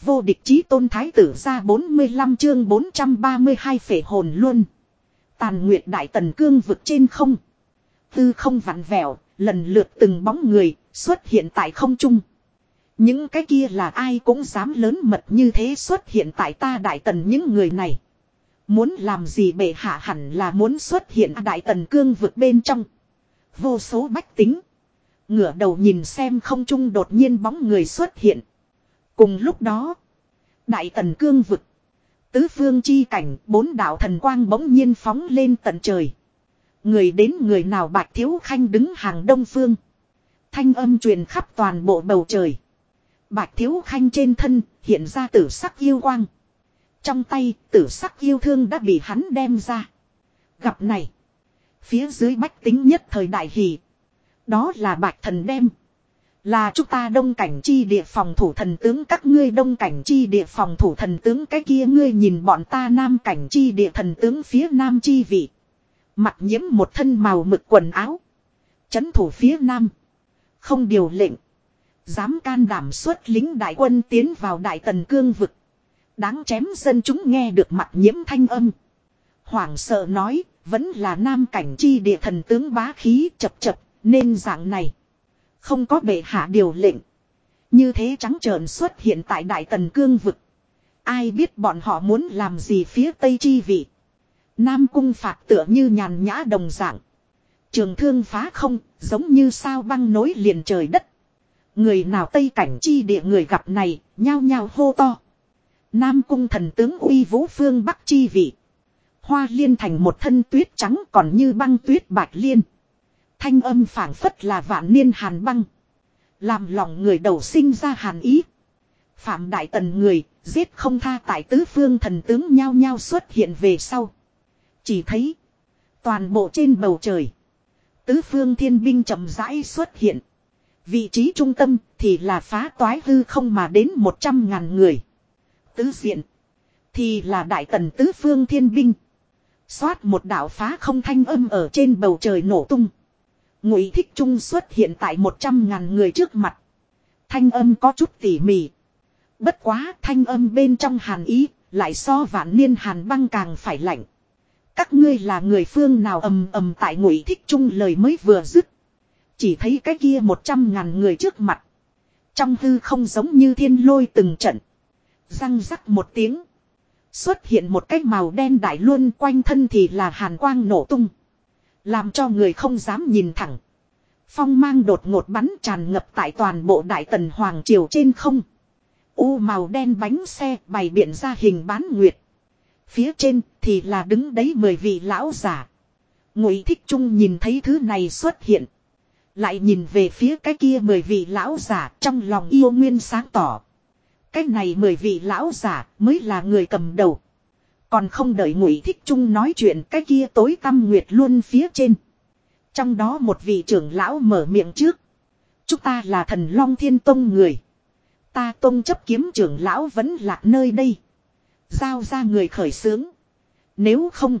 Vô địch chí tôn thái tử ra 45 chương 432 phể hồn luôn. Tàn nguyệt đại tần cương vực trên không. Tư không vặn vẹo, lần lượt từng bóng người xuất hiện tại không trung. Những cái kia là ai cũng dám lớn mật như thế xuất hiện tại ta đại tần những người này. Muốn làm gì bệ hạ hẳn là muốn xuất hiện đại tần cương vực bên trong. Vô số bách tính. Ngửa đầu nhìn xem không trung đột nhiên bóng người xuất hiện. Cùng lúc đó. Đại tần cương vực. Tứ phương chi cảnh, bốn đạo thần quang bỗng nhiên phóng lên tận trời. Người đến người nào bạch thiếu khanh đứng hàng đông phương. Thanh âm truyền khắp toàn bộ bầu trời. Bạch thiếu khanh trên thân hiện ra tử sắc yêu quang. Trong tay, tử sắc yêu thương đã bị hắn đem ra. Gặp này. Phía dưới bách tính nhất thời đại hỷ. Đó là bạch thần đem. Là chúng ta đông cảnh chi địa phòng thủ thần tướng các ngươi đông cảnh chi địa phòng thủ thần tướng cái kia ngươi nhìn bọn ta nam cảnh chi địa thần tướng phía nam chi vị. Mặt nhiễm một thân màu mực quần áo. Chấn thủ phía nam. Không điều lệnh. Dám can đảm xuất lính đại quân tiến vào đại tần cương vực. Đáng chém dân chúng nghe được mặt nhiễm thanh âm. Hoảng sợ nói, vẫn là nam cảnh chi địa thần tướng bá khí chập chập, nên dạng này. Không có bệ hạ điều lệnh. Như thế trắng trợn xuất hiện tại đại tần cương vực. Ai biết bọn họ muốn làm gì phía tây chi vị. Nam cung phạt tựa như nhàn nhã đồng dạng. Trường thương phá không, giống như sao băng nối liền trời đất. Người nào tây cảnh chi địa người gặp này, nhao nhao hô to. Nam cung thần tướng uy vũ phương bắc chi vị. Hoa liên thành một thân tuyết trắng còn như băng tuyết bạch liên. Thanh âm phảng phất là vạn niên hàn băng. Làm lòng người đầu sinh ra hàn ý. Phạm đại tần người, giết không tha tại tứ phương thần tướng nhao nhao xuất hiện về sau. Chỉ thấy, toàn bộ trên bầu trời. Tứ phương thiên binh chậm rãi xuất hiện. Vị trí trung tâm thì là phá toái hư không mà đến một trăm ngàn người. Tứ diện thì là đại tần tứ phương thiên binh. Xoát một đạo phá không thanh âm ở trên bầu trời nổ tung. Ngụy Thích Trung xuất hiện tại một trăm ngàn người trước mặt. Thanh âm có chút tỉ mỉ. Bất quá thanh âm bên trong hàn ý, lại so vạn niên hàn băng càng phải lạnh. Các ngươi là người phương nào ầm ầm tại Ngụy Thích Trung lời mới vừa dứt. Chỉ thấy cái kia một trăm ngàn người trước mặt. Trong hư không giống như thiên lôi từng trận. Răng rắc một tiếng. Xuất hiện một cái màu đen đại luôn quanh thân thì là hàn quang nổ tung. Làm cho người không dám nhìn thẳng. Phong mang đột ngột bắn tràn ngập tại toàn bộ đại tần hoàng triều trên không. U màu đen bánh xe bày biện ra hình bán nguyệt. Phía trên thì là đứng đấy mười vị lão giả. Ngụy thích trung nhìn thấy thứ này xuất hiện. Lại nhìn về phía cái kia mười vị lão giả trong lòng yêu nguyên sáng tỏ. Cái này mười vị lão giả mới là người cầm đầu. Còn không đợi ngụy thích trung nói chuyện cái kia tối tâm nguyệt luôn phía trên. Trong đó một vị trưởng lão mở miệng trước. Chúng ta là thần long thiên tông người. Ta tông chấp kiếm trưởng lão vẫn lạc nơi đây. Giao ra người khởi sướng. Nếu không.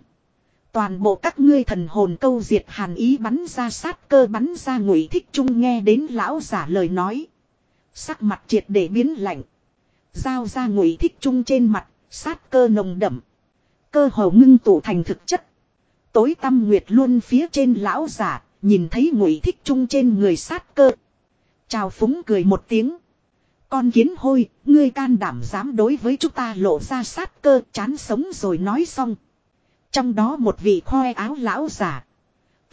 Toàn bộ các ngươi thần hồn câu diệt hàn ý bắn ra sát cơ bắn ra ngụy thích trung nghe đến lão giả lời nói. Sắc mặt triệt để biến lạnh. Giao ra ngụy thích trung trên mặt, sát cơ nồng đậm. Cơ hồ ngưng tụ thành thực chất. Tối tâm nguyệt luôn phía trên lão giả, nhìn thấy ngụy thích trung trên người sát cơ. Chào phúng cười một tiếng. Con kiến hôi, ngươi can đảm dám đối với chúng ta lộ ra sát cơ chán sống rồi nói xong. Trong đó một vị khoe áo lão giả.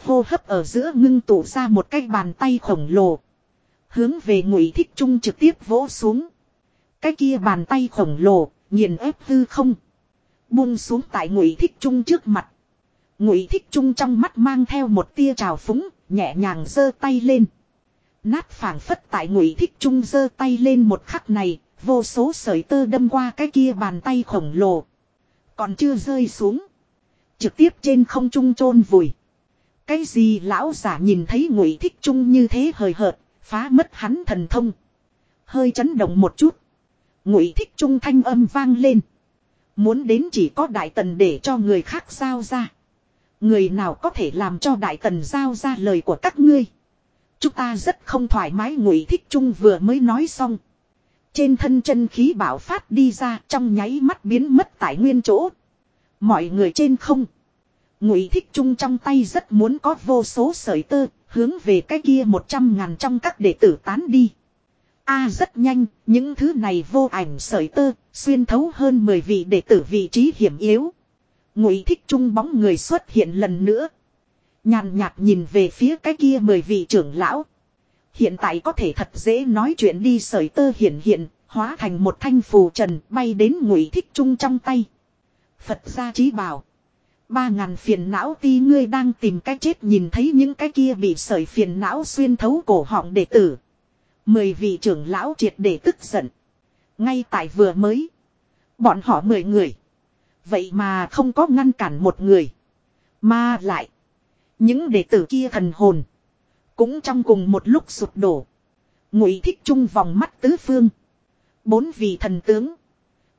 Hô hấp ở giữa ngưng tụ ra một cái bàn tay khổng lồ. Hướng về ngụy thích trung trực tiếp vỗ xuống. Cái kia bàn tay khổng lồ, nghiền ép hư không. Buông xuống tại ngụy thích trung trước mặt. Ngụy thích trung trong mắt mang theo một tia trào phúng, nhẹ nhàng giơ tay lên. Nát phảng phất tại ngụy thích trung giơ tay lên một khắc này, vô số sợi tơ đâm qua cái kia bàn tay khổng lồ. Còn chưa rơi xuống. Trực tiếp trên không trung chôn vùi. Cái gì lão giả nhìn thấy ngụy thích trung như thế hời hợt, phá mất hắn thần thông. Hơi chấn động một chút. Ngụy thích trung thanh âm vang lên. Muốn đến chỉ có đại tần để cho người khác giao ra. Người nào có thể làm cho đại tần giao ra lời của các ngươi. Chúng ta rất không thoải mái ngụy thích trung vừa mới nói xong. Trên thân chân khí bảo phát đi ra trong nháy mắt biến mất tại nguyên chỗ. Mọi người trên không. Ngụy thích trung trong tay rất muốn có vô số sợi tơ, hướng về cái kia một trăm ngàn trong các đệ tử tán đi. A rất nhanh, những thứ này vô ảnh sợi tơ, xuyên thấu hơn 10 vị đệ tử vị trí hiểm yếu. Ngụy thích trung bóng người xuất hiện lần nữa. Nhàn nhạt nhìn về phía cái kia 10 vị trưởng lão. Hiện tại có thể thật dễ nói chuyện đi sợi tơ hiện hiện, hóa thành một thanh phù trần bay đến ngụy thích trung trong tay. Phật gia trí bảo. Ba ngàn phiền não ti ngươi đang tìm cách chết nhìn thấy những cái kia bị sợi phiền não xuyên thấu cổ họng đệ tử. Mười vị trưởng lão triệt để tức giận. Ngay tại vừa mới. Bọn họ mười người. Vậy mà không có ngăn cản một người. Mà lại. Những đệ tử kia thần hồn. Cũng trong cùng một lúc sụp đổ. Ngụy thích trung vòng mắt tứ phương. Bốn vị thần tướng.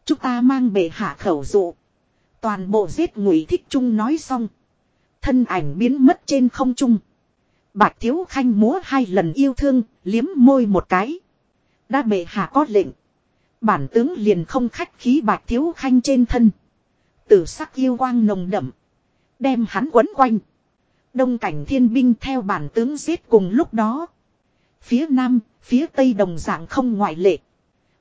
Chúng ta mang bệ hạ khẩu dụ. Toàn bộ giết ngụy thích trung nói xong. Thân ảnh biến mất trên không trung. Bạch thiếu khanh múa hai lần yêu thương, liếm môi một cái. Đã bệ hạ có lệnh. Bản tướng liền không khách khí bạch thiếu khanh trên thân. Tử sắc yêu quang nồng đậm. Đem hắn quấn quanh. Đông cảnh thiên binh theo bản tướng giết cùng lúc đó. Phía nam, phía tây đồng dạng không ngoại lệ.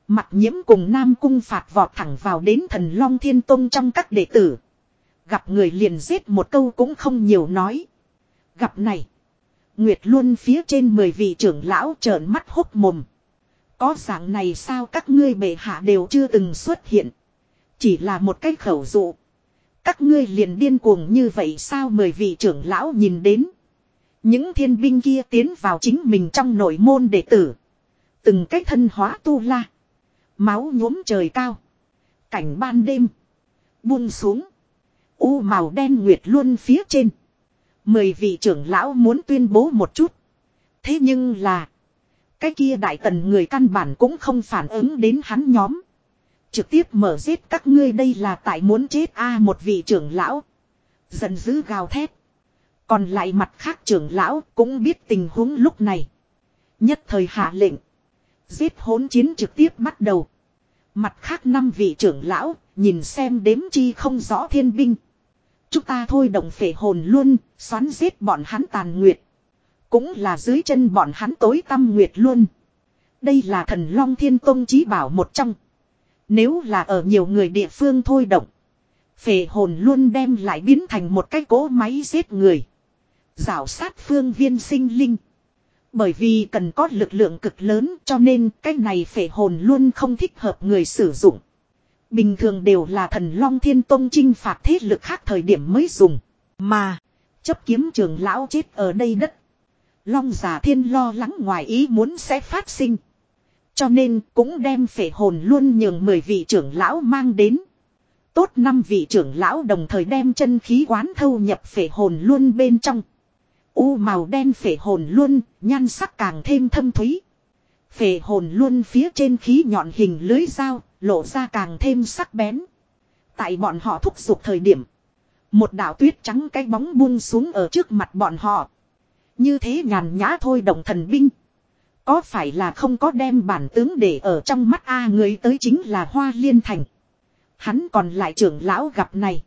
Mặt nhiễm cùng Nam Cung phạt vọt thẳng vào đến thần Long Thiên Tông trong các đệ tử. Gặp người liền giết một câu cũng không nhiều nói. Gặp này. Nguyệt luôn phía trên mười vị trưởng lão trợn mắt hốc mồm. Có dạng này sao các ngươi bệ hạ đều chưa từng xuất hiện. Chỉ là một cái khẩu dụ. Các ngươi liền điên cuồng như vậy sao mười vị trưởng lão nhìn đến. Những thiên binh kia tiến vào chính mình trong nội môn đệ tử. Từng cái thân hóa tu la. Máu nhuốm trời cao. Cảnh ban đêm. Buông xuống. U màu đen nguyệt luôn phía trên. Mười vị trưởng lão muốn tuyên bố một chút. Thế nhưng là. Cái kia đại tần người căn bản cũng không phản ứng đến hắn nhóm. Trực tiếp mở giết các ngươi đây là tại muốn chết a một vị trưởng lão. Giận dữ gào thét. Còn lại mặt khác trưởng lão cũng biết tình huống lúc này. Nhất thời hạ lệnh. Giết hỗn chiến trực tiếp bắt đầu. Mặt khác năm vị trưởng lão, nhìn xem đếm chi không rõ thiên binh. Chúng ta thôi động phệ hồn luôn, xoắn giết bọn hắn tàn nguyệt. Cũng là dưới chân bọn hắn tối tâm nguyệt luôn. Đây là thần Long Thiên Tông chí bảo một trong. Nếu là ở nhiều người địa phương thôi động. Phệ hồn luôn đem lại biến thành một cái cỗ máy giết người. Rảo sát phương viên sinh linh. Bởi vì cần có lực lượng cực lớn cho nên cái này phệ hồn luôn không thích hợp người sử dụng. Bình thường đều là thần Long Thiên Tông chinh phạt thế lực khác thời điểm mới dùng. Mà, chấp kiếm trường lão chết ở đây đất. Long giả thiên lo lắng ngoài ý muốn sẽ phát sinh. Cho nên cũng đem phệ hồn luôn nhường 10 vị trưởng lão mang đến. Tốt năm vị trưởng lão đồng thời đem chân khí quán thâu nhập phệ hồn luôn bên trong. U màu đen phệ hồn luôn, nhan sắc càng thêm thâm thúy. Phệ hồn luôn phía trên khí nhọn hình lưới dao, lộ ra càng thêm sắc bén. Tại bọn họ thúc giục thời điểm. Một đạo tuyết trắng cái bóng buông xuống ở trước mặt bọn họ. Như thế nhàn nhã thôi động thần binh. Có phải là không có đem bản tướng để ở trong mắt A người tới chính là Hoa Liên Thành. Hắn còn lại trưởng lão gặp này.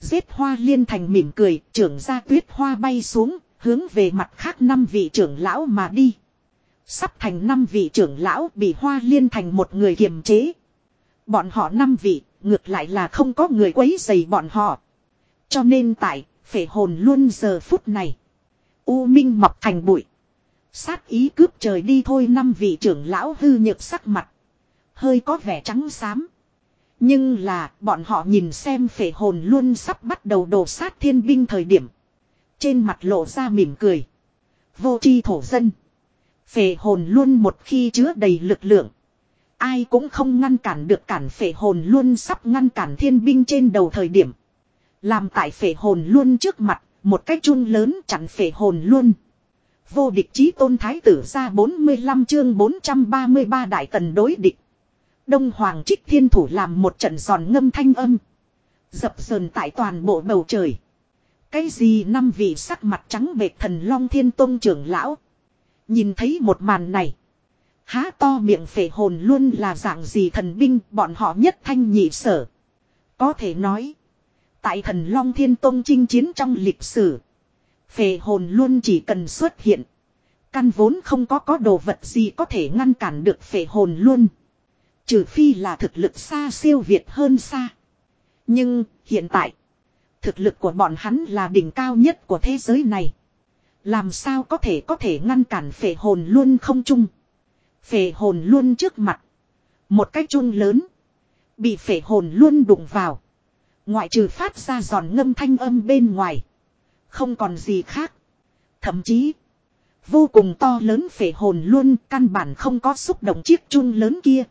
Giết Hoa Liên Thành mỉm cười, trưởng ra tuyết hoa bay xuống, hướng về mặt khác năm vị trưởng lão mà đi. Sắp thành năm vị trưởng lão bị Hoa Liên Thành một người kiềm chế. Bọn họ năm vị, ngược lại là không có người quấy dày bọn họ. Cho nên tại, phệ hồn luôn giờ phút này. U Minh mọc thành bụi. Sát ý cướp trời đi thôi năm vị trưởng lão hư nhược sắc mặt. Hơi có vẻ trắng xám. Nhưng là bọn họ nhìn xem phệ hồn luôn sắp bắt đầu đổ sát thiên binh thời điểm. Trên mặt lộ ra mỉm cười. Vô chi thổ dân. Phệ hồn luôn một khi chứa đầy lực lượng. Ai cũng không ngăn cản được cản phệ hồn luôn sắp ngăn cản thiên binh trên đầu thời điểm. Làm tại phệ hồn luôn trước mặt, một cái chun lớn chặn phệ hồn luôn. Vô địch chí tôn thái tử ra 45 chương 433 đại tần đối địch. Đông Hoàng trích thiên thủ làm một trận giòn ngâm thanh âm. Dập sờn tại toàn bộ bầu trời. Cái gì năm vị sắc mặt trắng bệt thần long thiên tôn trưởng lão. Nhìn thấy một màn này. Há to miệng phệ hồn luôn là dạng gì thần binh bọn họ nhất thanh nhị sở. Có thể nói. Tại thần Long Thiên Tông chinh chiến trong lịch sử. Phệ hồn luôn chỉ cần xuất hiện. Căn vốn không có có đồ vật gì có thể ngăn cản được phệ hồn luôn. Trừ phi là thực lực xa siêu việt hơn xa. Nhưng, hiện tại. Thực lực của bọn hắn là đỉnh cao nhất của thế giới này. Làm sao có thể có thể ngăn cản phệ hồn luôn không chung. Phệ hồn luôn trước mặt. Một cái chung lớn. Bị phệ hồn luôn đụng vào. Ngoại trừ phát ra giòn ngâm thanh âm bên ngoài. Không còn gì khác. Thậm chí. Vô cùng to lớn phệ hồn luôn căn bản không có xúc động chiếc chung lớn kia.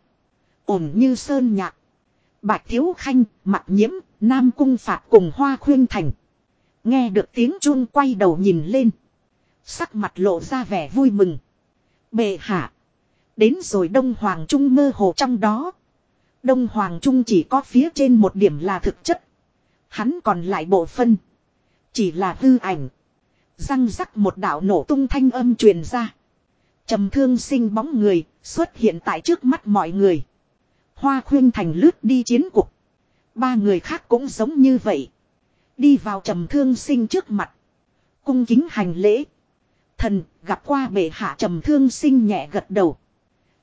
Ổn như sơn nhạc. Bạch Thiếu Khanh, mặt nhiễm, Nam Cung Phạt cùng Hoa Khuyên Thành. Nghe được tiếng chuông quay đầu nhìn lên. Sắc mặt lộ ra vẻ vui mừng. Bệ hạ. Đến rồi Đông Hoàng Trung mơ hồ trong đó. Đông Hoàng Trung chỉ có phía trên một điểm là thực chất. Hắn còn lại bộ phân. Chỉ là hư ảnh. Răng rắc một đạo nổ tung thanh âm truyền ra. trầm thương sinh bóng người xuất hiện tại trước mắt mọi người. Hoa khuyên thành lướt đi chiến cục. Ba người khác cũng giống như vậy. Đi vào trầm thương sinh trước mặt. Cung kính hành lễ. Thần gặp qua bệ hạ trầm thương sinh nhẹ gật đầu.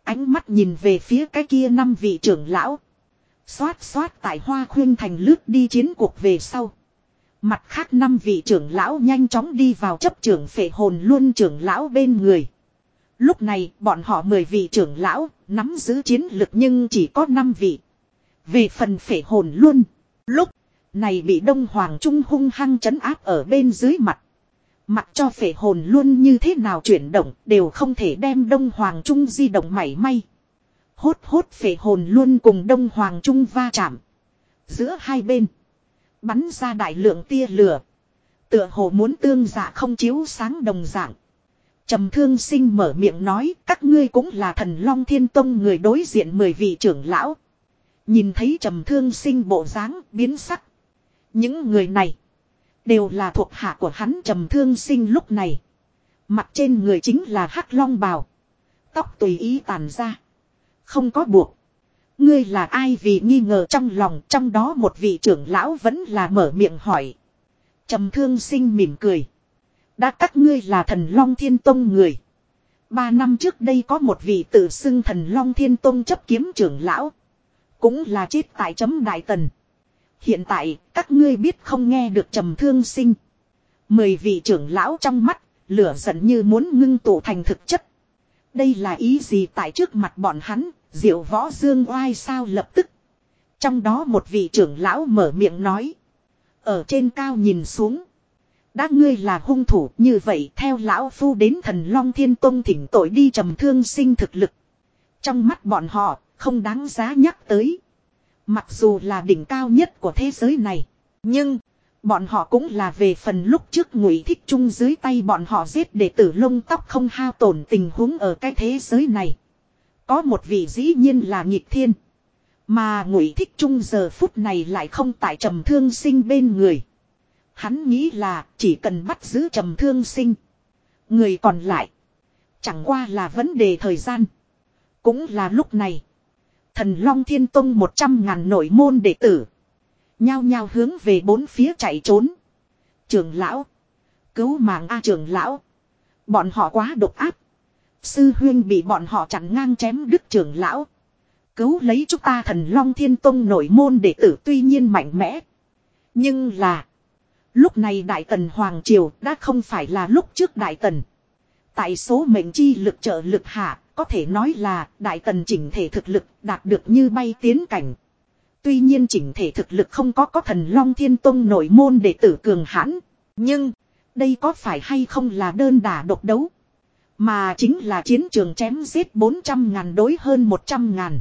Ánh mắt nhìn về phía cái kia năm vị trưởng lão. Xoát xoát tại hoa khuyên thành lướt đi chiến cuộc về sau. Mặt khác năm vị trưởng lão nhanh chóng đi vào chấp trưởng phệ hồn luôn trưởng lão bên người. Lúc này, bọn họ mười vị trưởng lão, nắm giữ chiến lực nhưng chỉ có năm vị. Về phần phệ hồn luôn. Lúc này bị Đông Hoàng Trung hung hăng chấn áp ở bên dưới mặt. Mặc cho phệ hồn luôn như thế nào chuyển động đều không thể đem Đông Hoàng Trung di động mảy may. Hốt hốt phệ hồn luôn cùng Đông Hoàng Trung va chạm. Giữa hai bên. Bắn ra đại lượng tia lửa. Tựa hồ muốn tương dạ không chiếu sáng đồng dạng. Trầm thương sinh mở miệng nói, các ngươi cũng là thần long thiên tông người đối diện mười vị trưởng lão. Nhìn thấy trầm thương sinh bộ dáng biến sắc. Những người này đều là thuộc hạ của hắn trầm thương sinh lúc này. Mặt trên người chính là hắc long bào. Tóc tùy ý tàn ra. Không có buộc. Ngươi là ai vì nghi ngờ trong lòng, trong đó một vị trưởng lão vẫn là mở miệng hỏi. trầm thương sinh mỉm cười. Đã các ngươi là thần Long Thiên Tông người. Ba năm trước đây có một vị tự xưng thần Long Thiên Tông chấp kiếm trưởng lão. Cũng là chết tại chấm đại tần. Hiện tại các ngươi biết không nghe được trầm thương sinh. Mười vị trưởng lão trong mắt, lửa giận như muốn ngưng tụ thành thực chất. Đây là ý gì tại trước mặt bọn hắn, diệu võ dương oai sao lập tức. Trong đó một vị trưởng lão mở miệng nói. Ở trên cao nhìn xuống. Đã ngươi là hung thủ như vậy theo lão phu đến thần Long Thiên Tông thỉnh tội đi trầm thương sinh thực lực. Trong mắt bọn họ, không đáng giá nhắc tới. Mặc dù là đỉnh cao nhất của thế giới này. Nhưng, bọn họ cũng là về phần lúc trước ngụy thích chung dưới tay bọn họ giết để tử lông tóc không hao tổn tình huống ở cái thế giới này. Có một vị dĩ nhiên là nhịp thiên. Mà ngụy thích chung giờ phút này lại không tại trầm thương sinh bên người. Hắn nghĩ là chỉ cần bắt giữ trầm thương sinh. Người còn lại. Chẳng qua là vấn đề thời gian. Cũng là lúc này. Thần Long Thiên Tông một trăm ngàn nội môn đệ tử. Nhao nhao hướng về bốn phía chạy trốn. Trường lão. Cứu mạng A trường lão. Bọn họ quá độc áp. Sư huyên bị bọn họ chặn ngang chém đứt trường lão. Cứu lấy chúng ta thần Long Thiên Tông nội môn đệ tử tuy nhiên mạnh mẽ. Nhưng là. Lúc này Đại Tần Hoàng Triều đã không phải là lúc trước Đại Tần. Tại số mệnh chi lực trợ lực hạ, có thể nói là Đại Tần chỉnh thể thực lực đạt được như bay tiến cảnh. Tuy nhiên chỉnh thể thực lực không có có thần Long Thiên Tông nội môn đệ tử cường hãn. Nhưng, đây có phải hay không là đơn đả độc đấu? Mà chính là chiến trường chém giết 400 ngàn đối hơn 100 ngàn.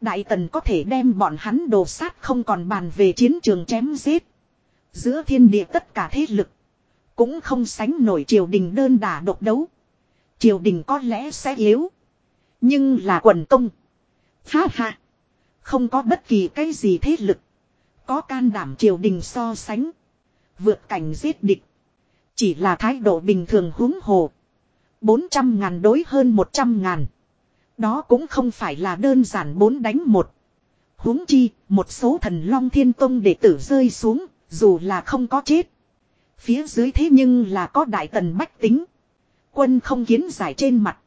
Đại Tần có thể đem bọn hắn đồ sát không còn bàn về chiến trường chém giết. Giữa thiên địa tất cả thế lực. Cũng không sánh nổi triều đình đơn đả độc đấu. Triều đình có lẽ sẽ yếu. Nhưng là quần công. Ha ha. Không có bất kỳ cái gì thế lực. Có can đảm triều đình so sánh. Vượt cảnh giết địch. Chỉ là thái độ bình thường huống hồ. 400 ngàn đối hơn 100 ngàn. Đó cũng không phải là đơn giản bốn đánh một. huống chi, một số thần long thiên tông đệ tử rơi xuống, dù là không có chết. Phía dưới thế nhưng là có đại tần bách tính. Quân không kiến giải trên mặt.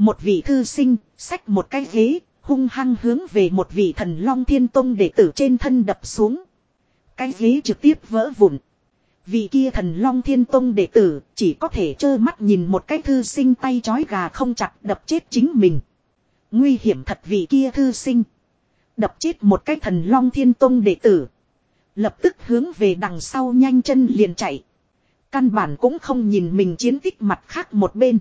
Một vị thư sinh, xách một cái ghế, hung hăng hướng về một vị thần long thiên tông đệ tử trên thân đập xuống. Cái ghế trực tiếp vỡ vụn. Vị kia thần long thiên tông đệ tử chỉ có thể trơ mắt nhìn một cái thư sinh tay chói gà không chặt đập chết chính mình. Nguy hiểm thật vị kia thư sinh. Đập chết một cái thần long thiên tông đệ tử. Lập tức hướng về đằng sau nhanh chân liền chạy. Căn bản cũng không nhìn mình chiến tích mặt khác một bên.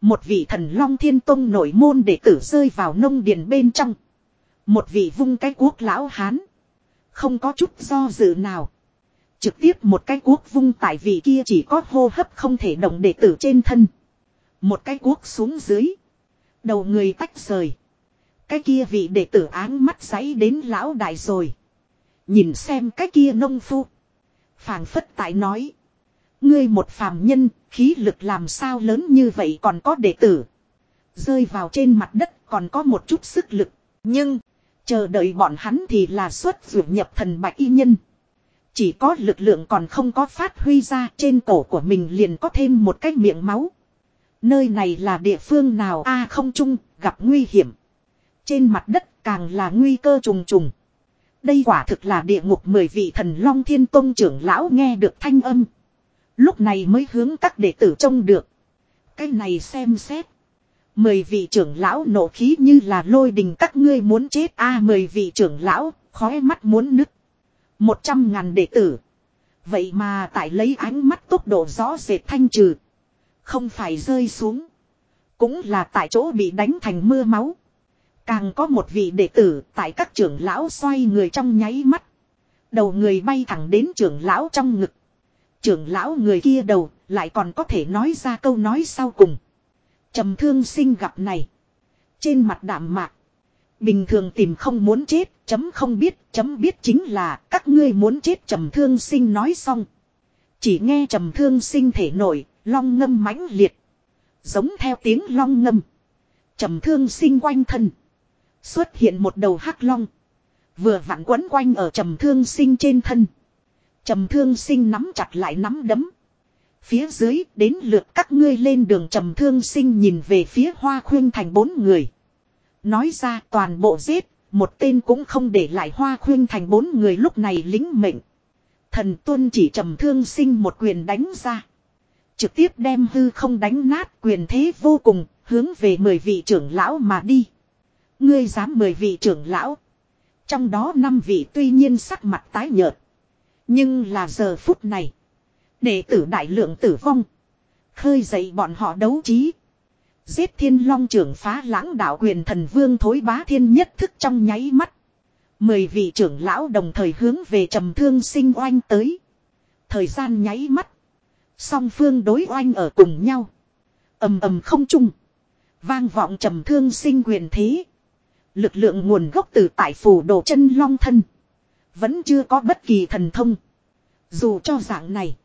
Một vị thần long thiên tông nổi môn đệ tử rơi vào nông điền bên trong. Một vị vung cái cuốc lão hán. Không có chút do dự nào. Trực tiếp một cái cuốc vung tại vị kia chỉ có hô hấp không thể động đệ tử trên thân. Một cái cuốc xuống dưới. Đầu người tách rời. Cái kia vị đệ tử áng mắt giấy đến lão đại rồi. Nhìn xem cái kia nông phu. phảng phất tại nói. Ngươi một phàm nhân, khí lực làm sao lớn như vậy còn có đệ tử. Rơi vào trên mặt đất còn có một chút sức lực. Nhưng, chờ đợi bọn hắn thì là xuất vượt nhập thần bạch y nhân. Chỉ có lực lượng còn không có phát huy ra trên cổ của mình liền có thêm một cái miệng máu. Nơi này là địa phương nào a không chung, gặp nguy hiểm. Trên mặt đất càng là nguy cơ trùng trùng. Đây quả thực là địa ngục mười vị thần long thiên tông trưởng lão nghe được thanh âm. Lúc này mới hướng các đệ tử trông được. Cái này xem xét. Mười vị trưởng lão nổ khí như là lôi đình các ngươi muốn chết a mười vị trưởng lão, khóe mắt muốn nứt. Một trăm ngàn đệ tử. Vậy mà tại lấy ánh mắt tốc độ rõ rệt thanh trừ. Không phải rơi xuống. Cũng là tại chỗ bị đánh thành mưa máu. Càng có một vị đệ tử tại các trưởng lão xoay người trong nháy mắt. Đầu người bay thẳng đến trưởng lão trong ngực. Trưởng lão người kia đầu lại còn có thể nói ra câu nói sau cùng. trầm thương sinh gặp này. Trên mặt đạm mạc. Bình thường tìm không muốn chết, chấm không biết, chấm biết chính là các ngươi muốn chết trầm thương sinh nói xong. Chỉ nghe trầm thương sinh thể nổi, long ngâm mãnh liệt. Giống theo tiếng long ngâm. trầm thương sinh quanh thân. Xuất hiện một đầu hắc long. Vừa vặn quấn quanh ở trầm thương sinh trên thân. Trầm thương sinh nắm chặt lại nắm đấm. Phía dưới đến lượt các ngươi lên đường trầm thương sinh nhìn về phía hoa khuyên thành bốn người. Nói ra toàn bộ giết, một tên cũng không để lại hoa khuyên thành bốn người lúc này lính mệnh. Thần tuân chỉ trầm thương sinh một quyền đánh ra. Trực tiếp đem hư không đánh nát quyền thế vô cùng, hướng về mười vị trưởng lão mà đi. Ngươi dám mười vị trưởng lão. Trong đó năm vị tuy nhiên sắc mặt tái nhợt. Nhưng là giờ phút này. Đệ tử đại lượng tử vong. Khơi dậy bọn họ đấu trí. Giết thiên long trưởng phá lãng đạo quyền thần vương thối bá thiên nhất thức trong nháy mắt. Mười vị trưởng lão đồng thời hướng về trầm thương sinh oanh tới. Thời gian nháy mắt. Song phương đối oanh ở cùng nhau. ầm ầm không chung. Vang vọng trầm thương sinh quyền thế. Lực lượng nguồn gốc từ tại phủ đồ chân long thân. Vẫn chưa có bất kỳ thần thông. Dù cho dạng này.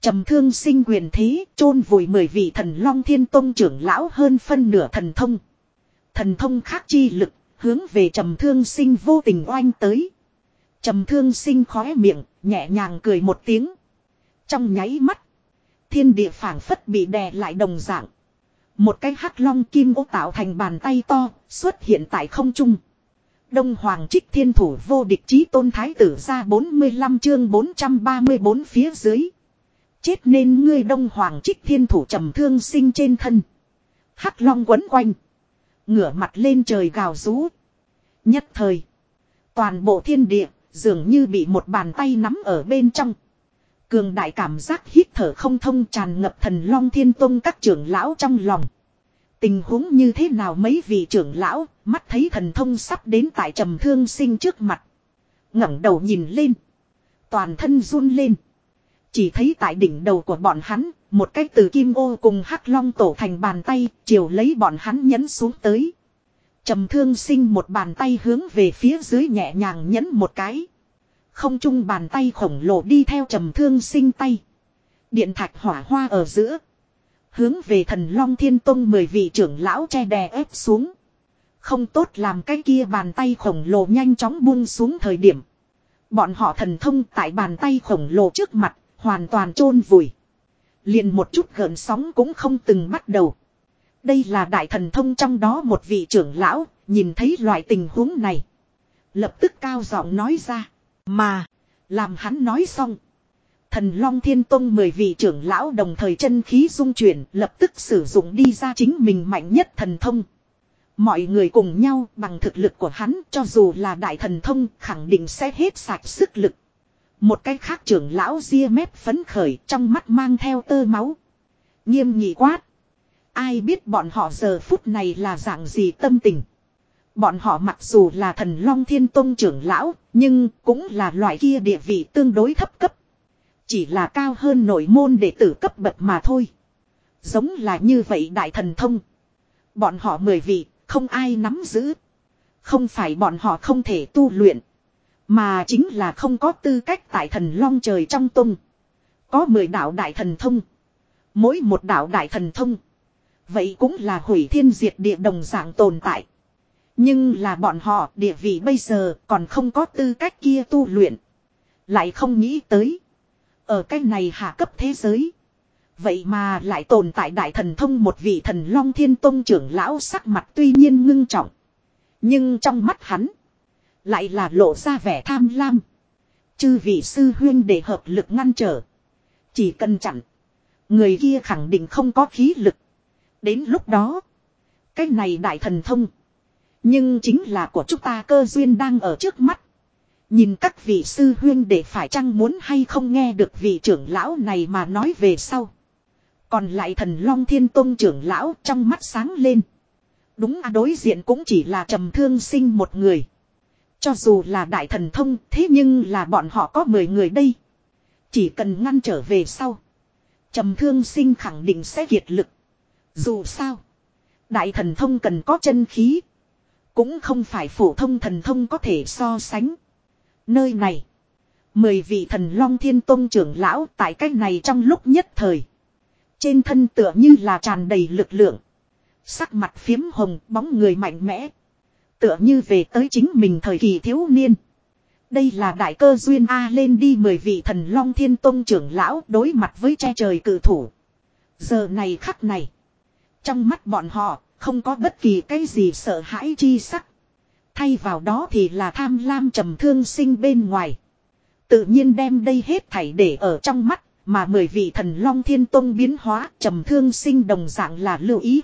trầm thương sinh quyền thế chôn vùi mười vị thần long thiên tông trưởng lão hơn phân nửa thần thông. Thần thông khác chi lực hướng về trầm thương sinh vô tình oanh tới. Trầm thương sinh khóe miệng, nhẹ nhàng cười một tiếng. Trong nháy mắt, thiên địa phảng phất bị đè lại đồng dạng. Một cái hắc long kim ô tạo thành bàn tay to, xuất hiện tại không trung. Đông Hoàng trích thiên thủ vô địch chí tôn thái tử ra 45 chương 434 phía dưới. Chết nên ngươi Đông Hoàng trích thiên thủ trầm thương sinh trên thân. Hắc long quấn quanh. Ngửa mặt lên trời gào rú. Nhất thời. Toàn bộ thiên địa dường như bị một bàn tay nắm ở bên trong. Cường đại cảm giác hít thở không thông tràn ngập thần long thiên tông các trưởng lão trong lòng. Tình huống như thế nào mấy vị trưởng lão, mắt thấy thần thông sắp đến tại trầm thương sinh trước mặt. ngẩng đầu nhìn lên. Toàn thân run lên. Chỉ thấy tại đỉnh đầu của bọn hắn, một cái từ kim ô cùng hắc long tổ thành bàn tay, chiều lấy bọn hắn nhấn xuống tới. Trầm thương sinh một bàn tay hướng về phía dưới nhẹ nhàng nhấn một cái. Không chung bàn tay khổng lồ đi theo trầm thương sinh tay. Điện thạch hỏa hoa ở giữa. Hướng về thần Long Thiên Tông mười vị trưởng lão che đè ép xuống. Không tốt làm cái kia bàn tay khổng lồ nhanh chóng buông xuống thời điểm. Bọn họ thần thông tại bàn tay khổng lồ trước mặt, hoàn toàn chôn vùi. Liền một chút gợn sóng cũng không từng bắt đầu. Đây là đại thần thông trong đó một vị trưởng lão, nhìn thấy loại tình huống này. Lập tức cao giọng nói ra. Mà, làm hắn nói xong. Thần Long Thiên Tông mười vị trưởng lão đồng thời chân khí dung chuyển lập tức sử dụng đi ra chính mình mạnh nhất thần thông. Mọi người cùng nhau bằng thực lực của hắn cho dù là đại thần thông khẳng định sẽ hết sạch sức lực. Một cái khác trưởng lão ria mép phấn khởi trong mắt mang theo tơ máu. Nghiêm nghị quát. Ai biết bọn họ giờ phút này là dạng gì tâm tình. Bọn họ mặc dù là thần long thiên tông trưởng lão, nhưng cũng là loại kia địa vị tương đối thấp cấp. Chỉ là cao hơn nội môn đệ tử cấp bậc mà thôi. Giống là như vậy đại thần thông. Bọn họ mười vị, không ai nắm giữ. Không phải bọn họ không thể tu luyện. Mà chính là không có tư cách tại thần long trời trong tung. Có mười đạo đại thần thông. Mỗi một đạo đại thần thông. Vậy cũng là hủy thiên diệt địa đồng dạng tồn tại. Nhưng là bọn họ địa vị bây giờ còn không có tư cách kia tu luyện. Lại không nghĩ tới. Ở cái này hạ cấp thế giới. Vậy mà lại tồn tại đại thần thông một vị thần long thiên tông trưởng lão sắc mặt tuy nhiên ngưng trọng. Nhưng trong mắt hắn. Lại là lộ ra vẻ tham lam. Chư vị sư huyên để hợp lực ngăn trở. Chỉ cần chặn. Người kia khẳng định không có khí lực. Đến lúc đó. Cái này đại thần thông. Nhưng chính là của chúng ta cơ duyên đang ở trước mắt. Nhìn các vị sư huyên để phải chăng muốn hay không nghe được vị trưởng lão này mà nói về sau. Còn lại thần long thiên tôn trưởng lão trong mắt sáng lên. Đúng à đối diện cũng chỉ là trầm thương sinh một người. Cho dù là đại thần thông, thế nhưng là bọn họ có 10 người đây. Chỉ cần ngăn trở về sau. Trầm thương sinh khẳng định sẽ kiệt lực. Dù sao. Đại thần thông cần có chân khí. Cũng không phải phổ thông thần thông có thể so sánh. Nơi này. Mười vị thần long thiên tôn trưởng lão tại cách này trong lúc nhất thời. Trên thân tựa như là tràn đầy lực lượng. Sắc mặt phiếm hồng, bóng người mạnh mẽ. Tựa như về tới chính mình thời kỳ thiếu niên. Đây là đại cơ duyên A lên đi mười vị thần long thiên tôn trưởng lão đối mặt với che trời cử thủ. Giờ này khắc này. Trong mắt bọn họ, không có bất kỳ cái gì sợ hãi chi sắc. Thay vào đó thì là tham lam trầm thương sinh bên ngoài. Tự nhiên đem đây hết thảy để ở trong mắt, mà mười vị thần long thiên tông biến hóa trầm thương sinh đồng dạng là lưu ý.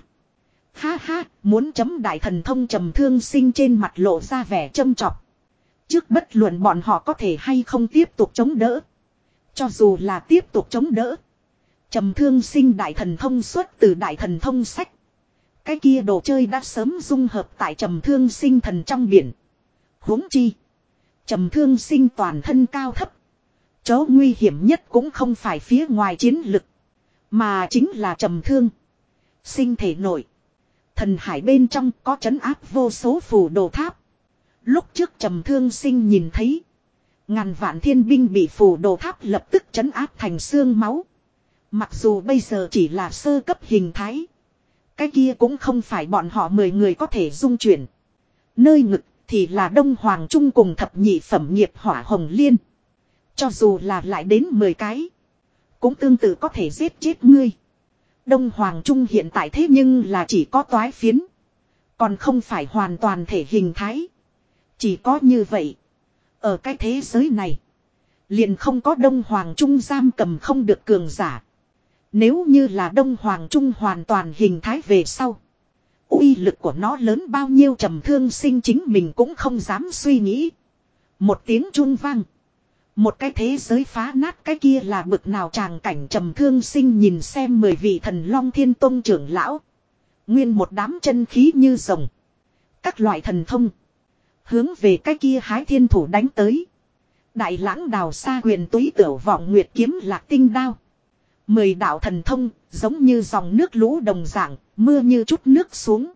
Ha ha, muốn chấm đại thần thông trầm thương sinh trên mặt lộ ra vẻ châm chọc. Trước bất luận bọn họ có thể hay không tiếp tục chống đỡ. Cho dù là tiếp tục chống đỡ. Trầm thương sinh đại thần thông xuất từ đại thần thông sách. Cái kia đồ chơi đã sớm dung hợp tại trầm thương sinh thần trong biển. huống chi. Trầm thương sinh toàn thân cao thấp. Chó nguy hiểm nhất cũng không phải phía ngoài chiến lực. Mà chính là trầm thương. Sinh thể nổi. Thần hải bên trong có chấn áp vô số phù đồ tháp. Lúc trước trầm thương sinh nhìn thấy. Ngàn vạn thiên binh bị phù đồ tháp lập tức chấn áp thành xương máu. Mặc dù bây giờ chỉ là sơ cấp hình thái. Cái kia cũng không phải bọn họ mười người có thể dung chuyển. Nơi ngực thì là Đông Hoàng Trung cùng thập nhị phẩm nghiệp hỏa hồng liên. Cho dù là lại đến mười cái. Cũng tương tự có thể giết chết ngươi. Đông Hoàng Trung hiện tại thế nhưng là chỉ có toái phiến. Còn không phải hoàn toàn thể hình thái. Chỉ có như vậy. Ở cái thế giới này. Liền không có Đông Hoàng Trung giam cầm không được cường giả. Nếu như là Đông Hoàng Trung hoàn toàn hình thái về sau. uy lực của nó lớn bao nhiêu trầm thương sinh chính mình cũng không dám suy nghĩ. Một tiếng trung vang. Một cái thế giới phá nát cái kia là bực nào tràng cảnh trầm thương sinh nhìn xem mười vị thần long thiên tôn trưởng lão. Nguyên một đám chân khí như rồng. Các loại thần thông. Hướng về cái kia hái thiên thủ đánh tới. Đại lãng đào xa huyền túy tiểu vọng nguyệt kiếm lạc tinh đao. Mười đạo thần thông, giống như dòng nước lũ đồng dạng, mưa như chút nước xuống.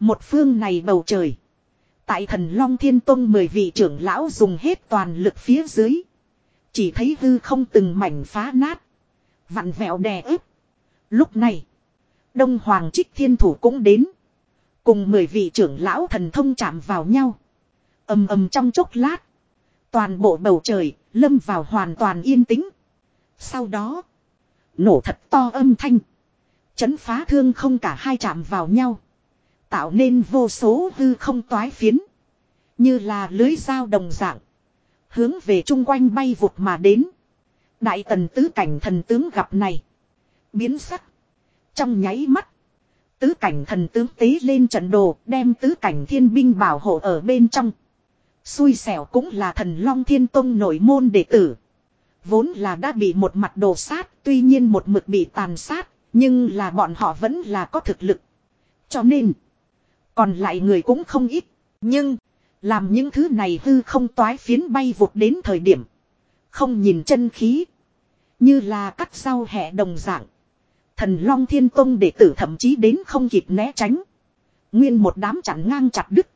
Một phương này bầu trời. Tại thần Long Thiên Tông mười vị trưởng lão dùng hết toàn lực phía dưới. Chỉ thấy hư không từng mảnh phá nát. Vặn vẹo đè ép. Lúc này. Đông Hoàng Trích Thiên Thủ cũng đến. Cùng mười vị trưởng lão thần thông chạm vào nhau. ầm ầm trong chốc lát. Toàn bộ bầu trời lâm vào hoàn toàn yên tĩnh. Sau đó. Nổ thật to âm thanh. Chấn phá thương không cả hai chạm vào nhau. Tạo nên vô số hư không toái phiến. Như là lưới dao đồng dạng. Hướng về chung quanh bay vụt mà đến. Đại tần tứ cảnh thần tướng gặp này. Biến sắc. Trong nháy mắt. Tứ cảnh thần tướng tế lên trận đồ, đem tứ cảnh thiên binh bảo hộ ở bên trong. Xui xẻo cũng là thần long thiên tông nội môn đệ tử. Vốn là đã bị một mặt đồ sát, tuy nhiên một mực bị tàn sát. Nhưng là bọn họ vẫn là có thực lực. Cho nên. Còn lại người cũng không ít. Nhưng. Làm những thứ này hư không toái phiến bay vụt đến thời điểm. Không nhìn chân khí. Như là cắt rau hẹ đồng dạng. Thần Long Thiên Tông đệ tử thậm chí đến không kịp né tránh. Nguyên một đám chặn ngang chặt đứt.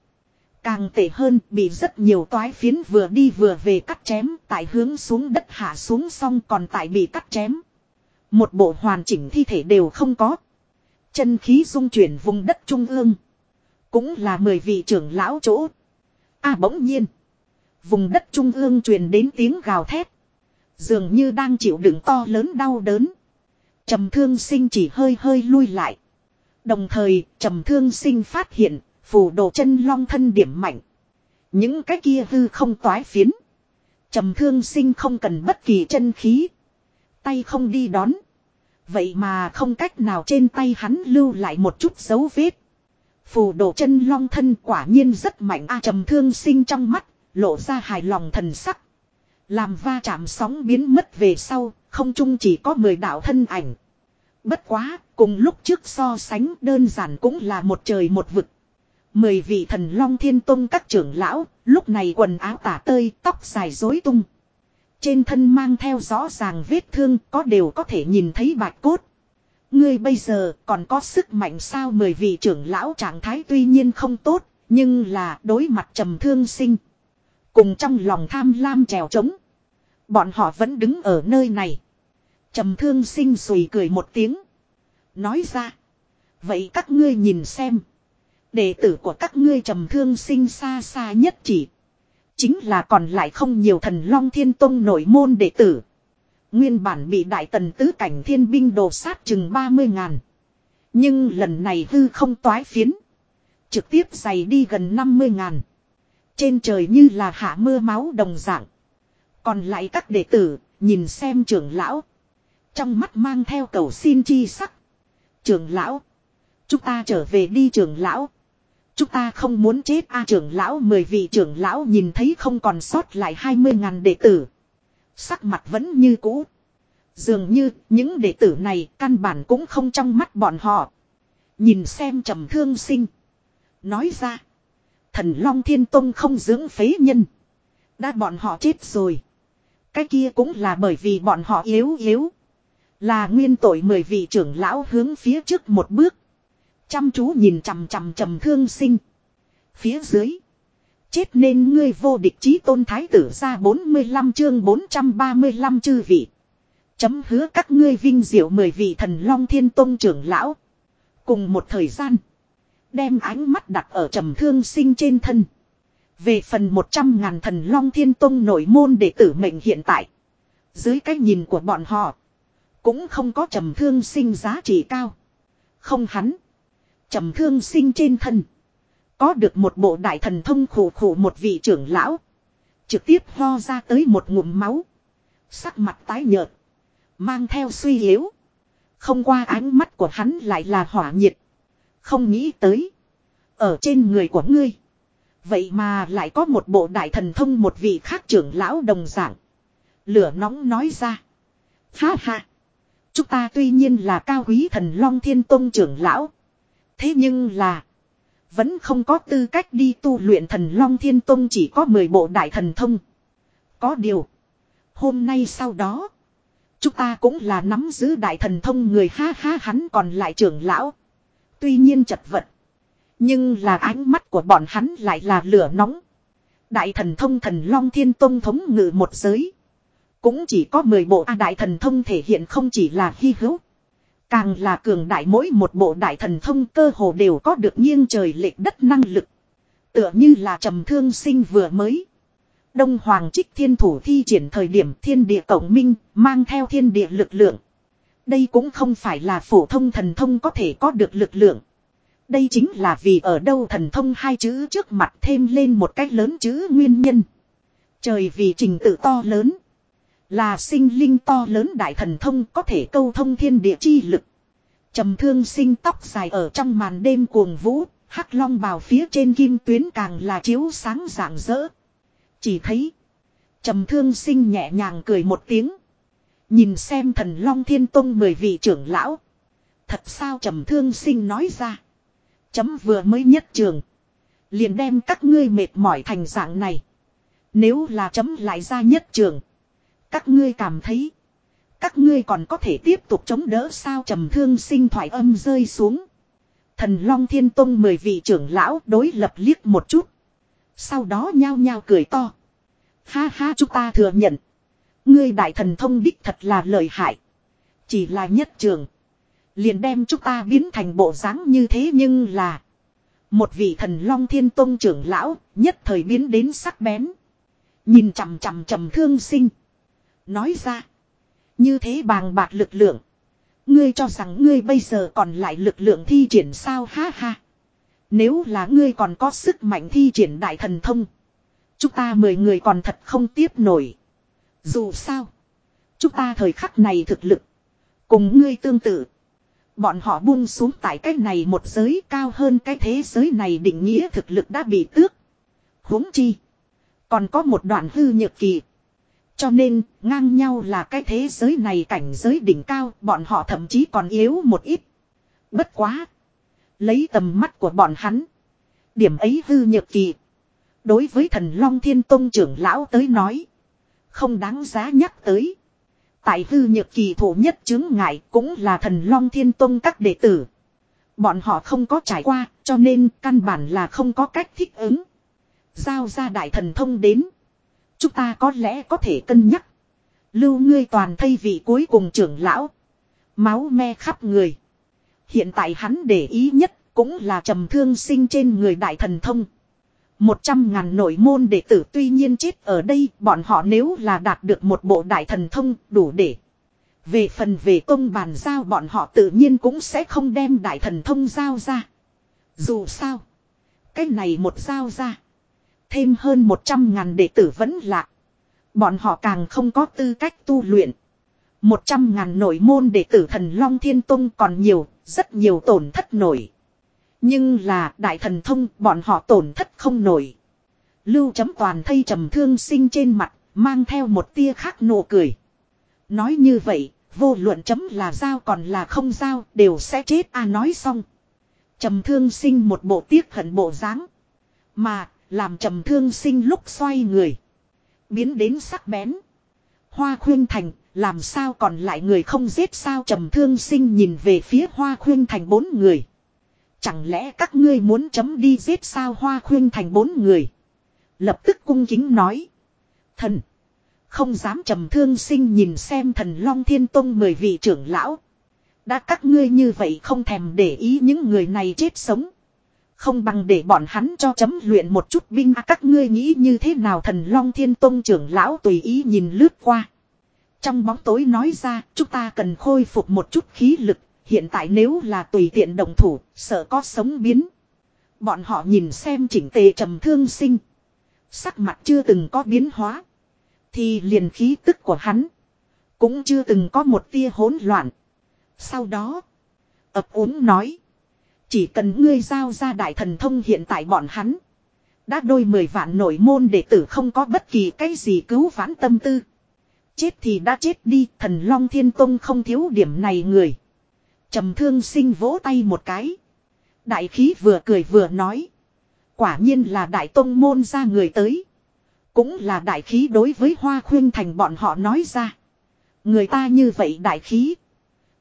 Càng tệ hơn bị rất nhiều toái phiến vừa đi vừa về cắt chém tại hướng xuống đất hạ xuống xong còn tại bị cắt chém. Một bộ hoàn chỉnh thi thể đều không có. Chân khí dung chuyển vùng đất trung ương. Cũng là mười vị trưởng lão chỗ. a à, bỗng nhiên. Vùng đất trung ương truyền đến tiếng gào thét. Dường như đang chịu đựng to lớn đau đớn. Trầm thương sinh chỉ hơi hơi lui lại. Đồng thời, trầm thương sinh phát hiện, phù đồ chân long thân điểm mạnh. Những cái kia hư không toái phiến. Trầm thương sinh không cần bất kỳ chân khí. Tay không đi đón. Vậy mà không cách nào trên tay hắn lưu lại một chút dấu vết. Phù đồ chân long thân quả nhiên rất mạnh a trầm thương sinh trong mắt, lộ ra hài lòng thần sắc. Làm va chạm sóng biến mất về sau, không chung chỉ có 10 đạo thân ảnh. Bất quá, cùng lúc trước so sánh đơn giản cũng là một trời một vực. Mười vị thần long thiên tông các trưởng lão, lúc này quần áo tả tơi, tóc dài rối tung. Trên thân mang theo rõ ràng vết thương có đều có thể nhìn thấy bạch cốt. Ngươi bây giờ còn có sức mạnh sao mười vị trưởng lão trạng thái tuy nhiên không tốt, nhưng là đối mặt trầm thương sinh. Cùng trong lòng tham lam trèo trống. Bọn họ vẫn đứng ở nơi này. Trầm thương sinh sùi cười một tiếng. Nói ra. Vậy các ngươi nhìn xem. Đệ tử của các ngươi trầm thương sinh xa xa nhất chỉ. Chính là còn lại không nhiều thần long thiên tông nổi môn đệ tử. Nguyên bản bị đại tần tứ cảnh thiên binh đồ sát chừng 30 ngàn. Nhưng lần này hư không toái phiến. Trực tiếp dày đi gần 50 ngàn. Trên trời như là hạ mưa máu đồng dạng. Còn lại các đệ tử, nhìn xem trưởng lão. Trong mắt mang theo cầu xin chi sắc. Trưởng lão. Chúng ta trở về đi trưởng lão. Chúng ta không muốn chết a trưởng lão, mười vị trưởng lão nhìn thấy không còn sót lại hai mươi ngàn đệ tử. Sắc mặt vẫn như cũ. Dường như những đệ tử này căn bản cũng không trong mắt bọn họ. Nhìn xem trầm thương sinh. Nói ra. Thần Long Thiên Tông không dưỡng phế nhân. Đã bọn họ chết rồi. Cái kia cũng là bởi vì bọn họ yếu yếu. Là nguyên tội mười vị trưởng lão hướng phía trước một bước. Chăm chú nhìn chằm chằm trầm thương sinh. Phía dưới. Chết nên ngươi vô địch chí tôn thái tử ra 45 chương 435 chư vị. Chấm hứa các ngươi vinh diệu mười vị thần long thiên tôn trưởng lão. Cùng một thời gian. Đem ánh mắt đặt ở trầm thương sinh trên thân. Về phần 100 ngàn thần long thiên tôn nội môn đệ tử mệnh hiện tại. Dưới cái nhìn của bọn họ. Cũng không có trầm thương sinh giá trị cao. Không hắn. Trầm thương sinh trên thân. Có được một bộ đại thần thông khổ khổ một vị trưởng lão. Trực tiếp ho ra tới một ngụm máu. Sắc mặt tái nhợt. Mang theo suy yếu. Không qua ánh mắt của hắn lại là hỏa nhiệt. Không nghĩ tới. Ở trên người của ngươi. Vậy mà lại có một bộ đại thần thông một vị khác trưởng lão đồng dạng. Lửa nóng nói ra. Ha ha. Chúng ta tuy nhiên là cao quý thần Long Thiên Tông trưởng lão. Thế nhưng là. Vẫn không có tư cách đi tu luyện thần Long Thiên Tông chỉ có 10 bộ đại thần thông. Có điều. Hôm nay sau đó. Chúng ta cũng là nắm giữ đại thần thông người ha ha hắn còn lại trưởng lão. Tuy nhiên chật vật. Nhưng là ánh mắt của bọn hắn lại là lửa nóng. Đại thần thông thần Long Thiên Tông thống ngự một giới. Cũng chỉ có 10 bộ A đại thần thông thể hiện không chỉ là hy hữu. Càng là cường đại mỗi một bộ đại thần thông cơ hồ đều có được nghiêng trời lệch đất năng lực. Tựa như là trầm thương sinh vừa mới. Đông Hoàng trích thiên thủ thi triển thời điểm thiên địa cộng minh, mang theo thiên địa lực lượng. Đây cũng không phải là phổ thông thần thông có thể có được lực lượng. Đây chính là vì ở đâu thần thông hai chữ trước mặt thêm lên một cách lớn chữ nguyên nhân. Trời vì trình tự to lớn. Là sinh linh to lớn đại thần thông có thể câu thông thiên địa chi lực. trầm thương sinh tóc dài ở trong màn đêm cuồng vũ, hắc long bào phía trên kim tuyến càng là chiếu sáng rạng rỡ. Chỉ thấy, trầm thương sinh nhẹ nhàng cười một tiếng. Nhìn xem thần long thiên tông mười vị trưởng lão. Thật sao trầm thương sinh nói ra. Chấm vừa mới nhất trường. Liền đem các ngươi mệt mỏi thành dạng này. Nếu là chấm lại ra nhất trường. Các ngươi cảm thấy. Các ngươi còn có thể tiếp tục chống đỡ sao trầm thương sinh thoại âm rơi xuống. Thần Long Thiên Tông mười vị trưởng lão đối lập liếc một chút. Sau đó nhao nhao cười to. Ha ha, chúng ta thừa nhận. Ngươi đại thần thông đích thật là lợi hại. Chỉ là nhất trường. Liền đem chúng ta biến thành bộ dáng như thế nhưng là. Một vị thần long thiên tông trưởng lão nhất thời biến đến sắc bén. Nhìn chằm chằm trầm thương sinh. Nói ra. Như thế bàng bạc lực lượng. Ngươi cho rằng ngươi bây giờ còn lại lực lượng thi triển sao ha ha. Nếu là ngươi còn có sức mạnh thi triển đại thần thông. Chúng ta mười người còn thật không tiếp nổi. Dù sao. Chúng ta thời khắc này thực lực. Cùng ngươi tương tự. Bọn họ buông xuống tại cái này một giới cao hơn cái thế giới này định nghĩa thực lực đã bị tước. huống chi. Còn có một đoạn hư nhược kỳ. Cho nên, ngang nhau là cái thế giới này cảnh giới đỉnh cao, bọn họ thậm chí còn yếu một ít. Bất quá. Lấy tầm mắt của bọn hắn. Điểm ấy hư nhược kỳ. Đối với thần Long Thiên Tông trưởng lão tới nói. Không đáng giá nhắc tới. Tại hư nhược kỳ thủ nhất chứng ngại cũng là thần Long Thiên Tông các đệ tử. Bọn họ không có trải qua, cho nên căn bản là không có cách thích ứng. Giao ra đại thần thông đến. Chúng ta có lẽ có thể cân nhắc. Lưu ngươi toàn thây vị cuối cùng trưởng lão. Máu me khắp người. Hiện tại hắn để ý nhất cũng là trầm thương sinh trên người đại thần thông. Một trăm ngàn nội môn đệ tử tuy nhiên chết ở đây, bọn họ nếu là đạt được một bộ đại thần thông đủ để. Về phần về công bàn giao bọn họ tự nhiên cũng sẽ không đem đại thần thông giao ra. Dù sao, cái này một giao ra. Thêm hơn một trăm ngàn đệ tử vẫn lạc. Bọn họ càng không có tư cách tu luyện. Một trăm ngàn nội môn đệ tử thần Long Thiên Tông còn nhiều, rất nhiều tổn thất nổi. Nhưng là đại thần thông bọn họ tổn thất không nổi. Lưu chấm toàn thây trầm thương sinh trên mặt, mang theo một tia khác nụ cười. Nói như vậy, vô luận chấm là giao còn là không giao, đều sẽ chết a à, nói xong. Trầm thương sinh một bộ tiếc hận bộ dáng Mà, làm trầm thương sinh lúc xoay người. Biến đến sắc bén. Hoa khuyên thành, làm sao còn lại người không giết sao trầm thương sinh nhìn về phía hoa khuyên thành bốn người. Chẳng lẽ các ngươi muốn chấm đi giết sao hoa khuyên thành bốn người. Lập tức cung kính nói. Thần. Không dám trầm thương sinh nhìn xem thần Long Thiên Tông mười vị trưởng lão. Đã các ngươi như vậy không thèm để ý những người này chết sống. Không bằng để bọn hắn cho chấm luyện một chút binh à, các ngươi nghĩ như thế nào thần Long Thiên Tông trưởng lão tùy ý nhìn lướt qua. Trong bóng tối nói ra chúng ta cần khôi phục một chút khí lực Hiện tại nếu là tùy tiện động thủ, sợ có sống biến. Bọn họ nhìn xem chỉnh tề trầm thương sinh. Sắc mặt chưa từng có biến hóa. Thì liền khí tức của hắn. Cũng chưa từng có một tia hỗn loạn. Sau đó. ập ốm nói. Chỉ cần ngươi giao ra đại thần thông hiện tại bọn hắn. Đã đôi mười vạn nội môn đệ tử không có bất kỳ cái gì cứu vãn tâm tư. Chết thì đã chết đi, thần Long Thiên Tông không thiếu điểm này người trầm thương sinh vỗ tay một cái. Đại khí vừa cười vừa nói. Quả nhiên là đại tông môn ra người tới. Cũng là đại khí đối với hoa khuyên thành bọn họ nói ra. Người ta như vậy đại khí.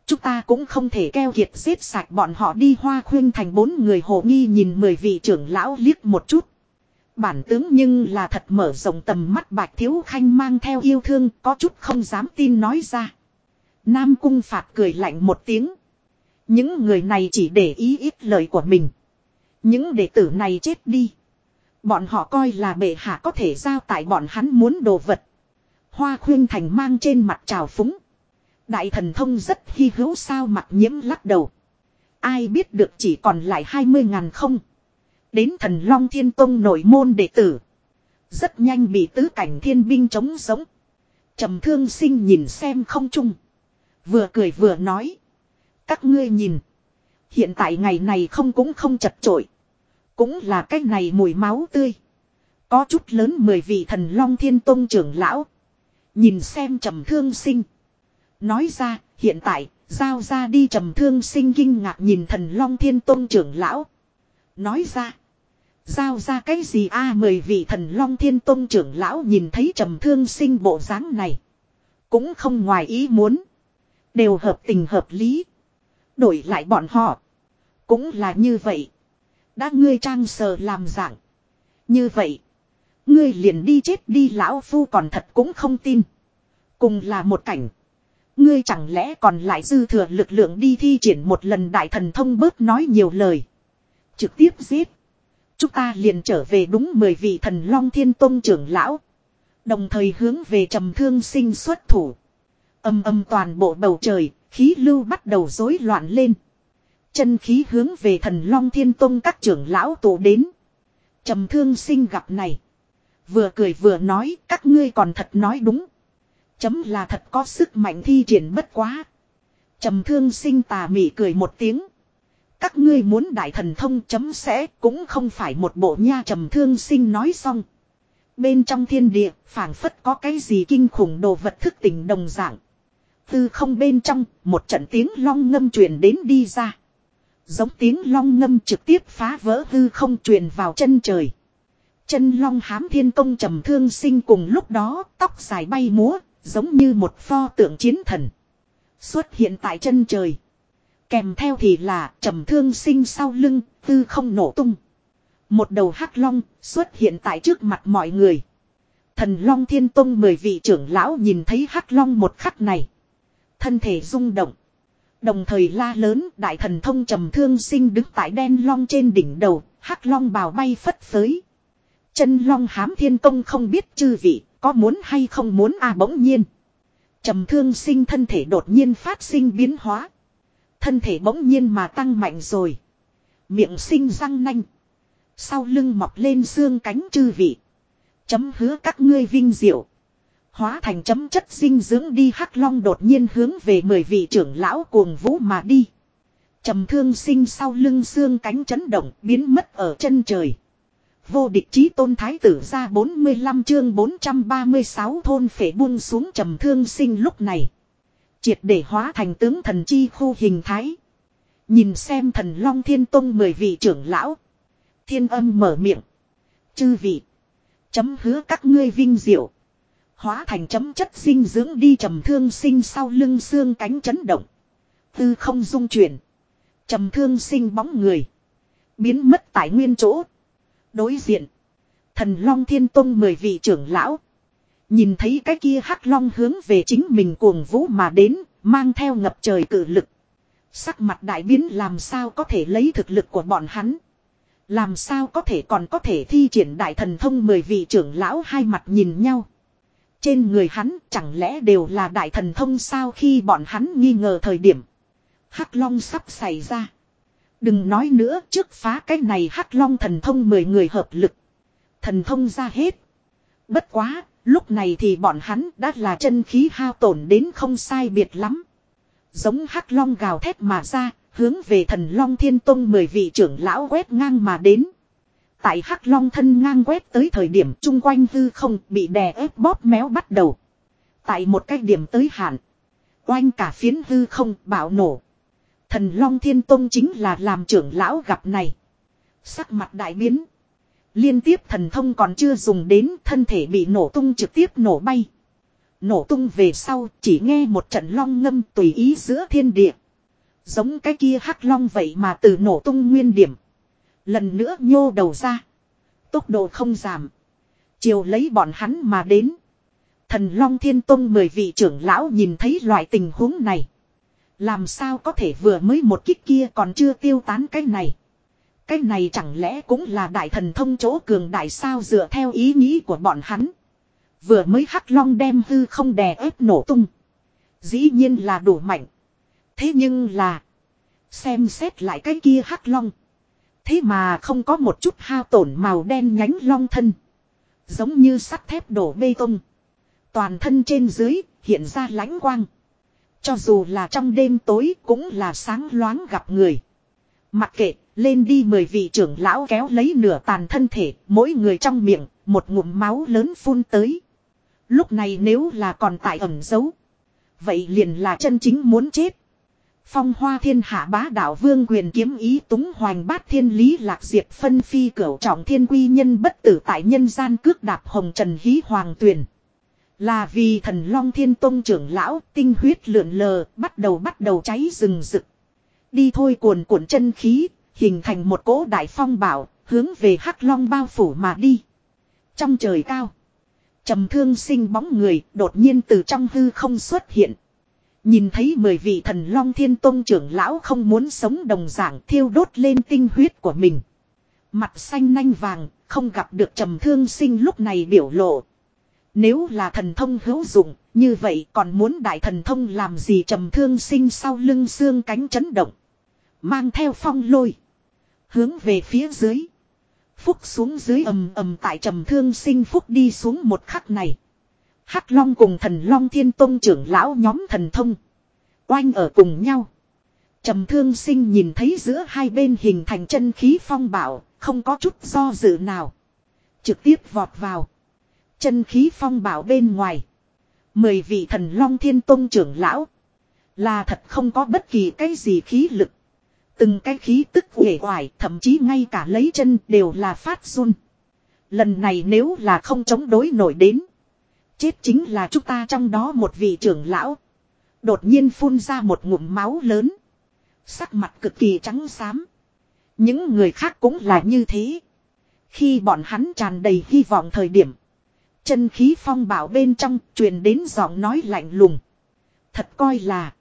Chúng ta cũng không thể keo kiệt giết sạch bọn họ đi hoa khuyên thành bốn người hồ nghi nhìn mười vị trưởng lão liếc một chút. Bản tướng nhưng là thật mở rộng tầm mắt bạch thiếu khanh mang theo yêu thương, có chút không dám tin nói ra. Nam cung phạt cười lạnh một tiếng. Những người này chỉ để ý ít lời của mình. Những đệ tử này chết đi. Bọn họ coi là bệ hạ có thể giao tại bọn hắn muốn đồ vật. Hoa khuyên thành mang trên mặt trào phúng. Đại thần thông rất hy hữu sao mặt nhiễm lắc đầu. Ai biết được chỉ còn lại 20 ngàn không. Đến thần Long Thiên Tông nội môn đệ tử. Rất nhanh bị tứ cảnh thiên binh chống sống. trầm thương sinh nhìn xem không chung. Vừa cười vừa nói. Các ngươi nhìn. Hiện tại ngày này không cũng không chật trội. Cũng là cái này mùi máu tươi. Có chút lớn mười vị thần Long Thiên Tông trưởng lão. Nhìn xem trầm thương sinh. Nói ra, hiện tại, giao ra đi trầm thương sinh kinh ngạc nhìn thần Long Thiên tôn trưởng lão. Nói ra. Giao ra cái gì a mười vị thần Long Thiên tôn trưởng lão nhìn thấy trầm thương sinh bộ dáng này. Cũng không ngoài ý muốn. Đều hợp tình hợp lý. Đổi lại bọn họ. Cũng là như vậy. Đã ngươi trang sờ làm dạng. Như vậy. Ngươi liền đi chết đi lão phu còn thật cũng không tin. Cùng là một cảnh. Ngươi chẳng lẽ còn lại dư thừa lực lượng đi thi triển một lần đại thần thông bớt nói nhiều lời. Trực tiếp giết. Chúng ta liền trở về đúng mười vị thần long thiên tôn trưởng lão. Đồng thời hướng về trầm thương sinh xuất thủ. Âm âm toàn bộ bầu trời, khí lưu bắt đầu rối loạn lên. Chân khí hướng về thần long thiên tôn các trưởng lão tổ đến. Trầm thương sinh gặp này. Vừa cười vừa nói các ngươi còn thật nói đúng. Chấm là thật có sức mạnh thi triển bất quá. Trầm thương sinh tà mị cười một tiếng. Các ngươi muốn đại thần thông chấm sẽ cũng không phải một bộ nha trầm thương sinh nói xong. Bên trong thiên địa, phảng phất có cái gì kinh khủng đồ vật thức tỉnh đồng dạng. Tư không bên trong, một trận tiếng long ngâm truyền đến đi ra. Giống tiếng long ngâm trực tiếp phá vỡ hư không truyền vào chân trời. Chân long hám thiên công trầm thương sinh cùng lúc đó, tóc dài bay múa giống như một pho tượng chiến thần. Xuất hiện tại chân trời. Kèm theo thì là trầm thương sinh sau lưng, tư không nổ tung. Một đầu hắc long xuất hiện tại trước mặt mọi người. Thần long thiên tông mười vị trưởng lão nhìn thấy hắc long một khắc này. Thân thể rung động. Đồng thời la lớn đại thần thông trầm thương sinh đứng tại đen long trên đỉnh đầu, hắc long bào bay phất phới. Chân long hám thiên công không biết chư vị, có muốn hay không muốn à bỗng nhiên. Trầm thương sinh thân thể đột nhiên phát sinh biến hóa. Thân thể bỗng nhiên mà tăng mạnh rồi. Miệng sinh răng nanh. Sau lưng mọc lên xương cánh chư vị. Chấm hứa các ngươi vinh diệu. Hóa thành chấm chất dinh dưỡng đi hắc long đột nhiên hướng về mười vị trưởng lão cuồng vũ mà đi. Trầm thương sinh sau lưng xương cánh chấn động biến mất ở chân trời. Vô địch chí tôn thái tử ra 45 chương 436 thôn phể buông xuống trầm thương sinh lúc này. Triệt để hóa thành tướng thần chi khu hình thái. Nhìn xem thần long thiên tông mười vị trưởng lão. Thiên âm mở miệng. Chư vị. Chấm hứa các ngươi vinh diệu. Hóa thành chấm chất sinh dưỡng đi trầm thương sinh sau lưng xương cánh chấn động. Tư không dung chuyển. Trầm thương sinh bóng người. Biến mất tại nguyên chỗ. Đối diện. Thần Long Thiên Tông mười vị trưởng lão. Nhìn thấy cái kia hắc long hướng về chính mình cuồng vũ mà đến, mang theo ngập trời cử lực. Sắc mặt đại biến làm sao có thể lấy thực lực của bọn hắn. Làm sao có thể còn có thể thi triển đại thần thông mười vị trưởng lão hai mặt nhìn nhau. Trên người hắn chẳng lẽ đều là đại thần thông sao khi bọn hắn nghi ngờ thời điểm. Hắc long sắp xảy ra. Đừng nói nữa trước phá cái này hắc long thần thông mười người hợp lực. Thần thông ra hết. Bất quá, lúc này thì bọn hắn đã là chân khí hao tổn đến không sai biệt lắm. Giống hắc long gào thét mà ra, hướng về thần long thiên tông mười vị trưởng lão quét ngang mà đến. Tại hắc long thân ngang quét tới thời điểm chung quanh hư không bị đè ép bóp méo bắt đầu. Tại một cái điểm tới hạn. Oanh cả phiến hư không bạo nổ. Thần Long Thiên Tông chính là làm trưởng lão gặp này. Sắc mặt đại biến. Liên tiếp thần thông còn chưa dùng đến, thân thể bị nổ tung trực tiếp nổ bay. Nổ tung về sau, chỉ nghe một trận long ngâm tùy ý giữa thiên địa. Giống cái kia hắc long vậy mà từ nổ tung nguyên điểm. Lần nữa nhô đầu ra. Tốc độ không giảm. Chiều lấy bọn hắn mà đến. Thần Long Thiên Tông mười vị trưởng lão nhìn thấy loại tình huống này. Làm sao có thể vừa mới một kích kia còn chưa tiêu tán cái này. Cái này chẳng lẽ cũng là đại thần thông chỗ cường đại sao dựa theo ý nghĩ của bọn hắn. Vừa mới hắc long đem hư không đè ép nổ tung. Dĩ nhiên là đủ mạnh. Thế nhưng là. Xem xét lại cái kia hắc long. Thế mà không có một chút hao tổn màu đen nhánh long thân. Giống như sắt thép đổ bê tông. Toàn thân trên dưới hiện ra lãnh quang. Cho dù là trong đêm tối cũng là sáng loáng gặp người. Mặc kệ, lên đi mười vị trưởng lão kéo lấy nửa tàn thân thể, mỗi người trong miệng, một ngụm máu lớn phun tới. Lúc này nếu là còn tại ẩn giấu. Vậy liền là chân chính muốn chết. Phong hoa thiên hạ bá đạo vương quyền kiếm ý túng hoành bát thiên lý lạc diệp phân phi cửu trọng thiên quy nhân bất tử tại nhân gian cước đạp hồng trần hí hoàng tuyền. Là vì thần long thiên tôn trưởng lão tinh huyết lượn lờ bắt đầu bắt đầu cháy rừng rực. Đi thôi cuồn cuộn chân khí, hình thành một cỗ đại phong bảo, hướng về hắc long bao phủ mà đi. Trong trời cao, trầm thương sinh bóng người đột nhiên từ trong hư không xuất hiện. Nhìn thấy mười vị thần long thiên tôn trưởng lão không muốn sống đồng dạng thiêu đốt lên tinh huyết của mình. Mặt xanh nanh vàng, không gặp được trầm thương sinh lúc này biểu lộ. Nếu là thần thông hữu dụng, như vậy còn muốn đại thần thông làm gì trầm thương sinh sau lưng xương cánh chấn động. Mang theo phong lôi. Hướng về phía dưới. Phúc xuống dưới ầm ầm tại trầm thương sinh phúc đi xuống một khắc này. Hắc Long cùng thần Long Thiên Tông trưởng lão nhóm thần thông. Oanh ở cùng nhau. Trầm thương sinh nhìn thấy giữa hai bên hình thành chân khí phong bảo, không có chút do dự nào. Trực tiếp vọt vào. Chân khí phong bảo bên ngoài. Mười vị thần Long Thiên Tông trưởng lão. Là thật không có bất kỳ cái gì khí lực. Từng cái khí tức uể oải, thậm chí ngay cả lấy chân đều là phát run. Lần này nếu là không chống đối nổi đến. Chết chính là chúng ta trong đó một vị trưởng lão. Đột nhiên phun ra một ngụm máu lớn. Sắc mặt cực kỳ trắng xám. Những người khác cũng là như thế. Khi bọn hắn tràn đầy hy vọng thời điểm. Chân khí phong bảo bên trong truyền đến giọng nói lạnh lùng. Thật coi là.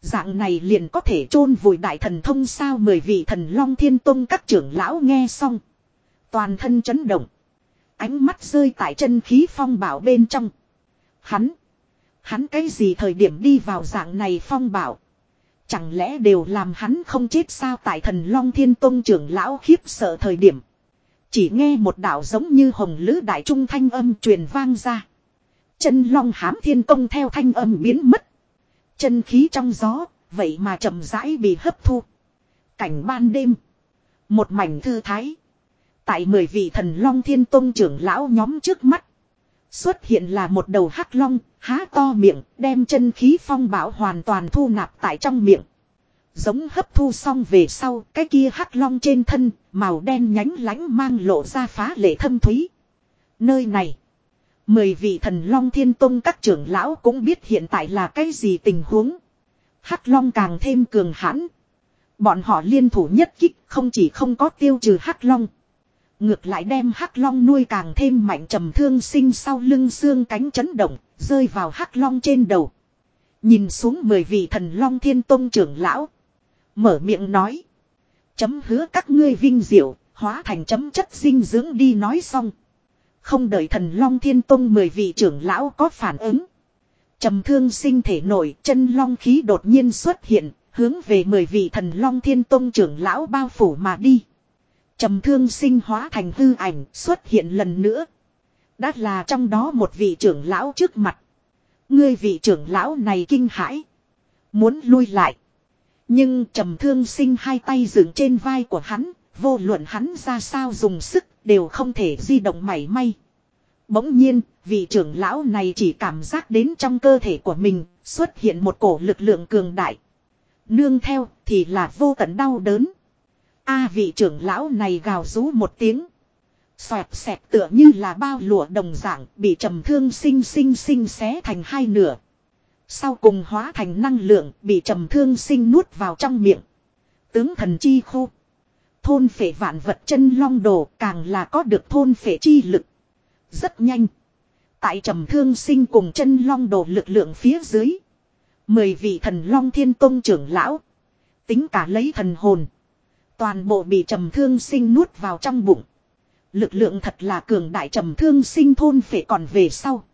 Dạng này liền có thể chôn vùi đại thần thông sao mười vị thần long thiên tông các trưởng lão nghe xong. Toàn thân chấn động. Ánh mắt rơi tại chân khí phong bảo bên trong. Hắn. Hắn cái gì thời điểm đi vào dạng này phong bảo. Chẳng lẽ đều làm hắn không chết sao tại thần long thiên tông trưởng lão khiếp sợ thời điểm. Chỉ nghe một đạo giống như hồng lữ đại trung thanh âm truyền vang ra. Chân long hám thiên công theo thanh âm biến mất. Chân khí trong gió, vậy mà chậm rãi bị hấp thu. Cảnh ban đêm. Một mảnh thư thái. Tại mười vị thần long thiên tông trưởng lão nhóm trước mắt. Xuất hiện là một đầu hắc long, há to miệng, đem chân khí phong bảo hoàn toàn thu nạp tại trong miệng. Giống hấp thu xong về sau, cái kia hắc long trên thân, màu đen nhánh lánh mang lộ ra phá lệ thâm thúy. Nơi này, mười vị thần long thiên tông các trưởng lão cũng biết hiện tại là cái gì tình huống. Hắc long càng thêm cường hãn. Bọn họ liên thủ nhất kích không chỉ không có tiêu trừ hắc long. Ngược lại đem hắc long nuôi càng thêm mạnh trầm thương sinh sau lưng xương cánh chấn động, rơi vào hắc long trên đầu. Nhìn xuống mười vị thần long thiên tông trưởng lão. Mở miệng nói. Chấm hứa các ngươi vinh diệu, hóa thành chấm chất dinh dưỡng đi nói xong. Không đợi thần long thiên tông mười vị trưởng lão có phản ứng. Trầm thương sinh thể nổi chân long khí đột nhiên xuất hiện, hướng về mười vị thần long thiên tông trưởng lão bao phủ mà đi. Trầm thương sinh hóa thành hư ảnh xuất hiện lần nữa. Đã là trong đó một vị trưởng lão trước mặt. Ngươi vị trưởng lão này kinh hãi. Muốn lui lại. Nhưng trầm thương sinh hai tay dựng trên vai của hắn. Vô luận hắn ra sao dùng sức đều không thể di động mảy may. Bỗng nhiên, vị trưởng lão này chỉ cảm giác đến trong cơ thể của mình xuất hiện một cổ lực lượng cường đại. Nương theo thì là vô tận đau đớn. A vị trưởng lão này gào rú một tiếng. Xoẹt xẹt tựa như là bao lụa đồng dạng bị trầm thương sinh sinh sinh xé thành hai nửa. Sau cùng hóa thành năng lượng, bị trầm thương sinh nuốt vào trong miệng. Tướng thần chi khu. Thôn phệ vạn vật chân long đồ, càng là có được thôn phệ chi lực. Rất nhanh. Tại trầm thương sinh cùng chân long đồ lực lượng phía dưới. Mười vị thần long thiên công trưởng lão. Tính cả lấy thần hồn. Toàn bộ bị trầm thương sinh nuốt vào trong bụng. Lực lượng thật là cường đại trầm thương sinh thôn phệ còn về sau.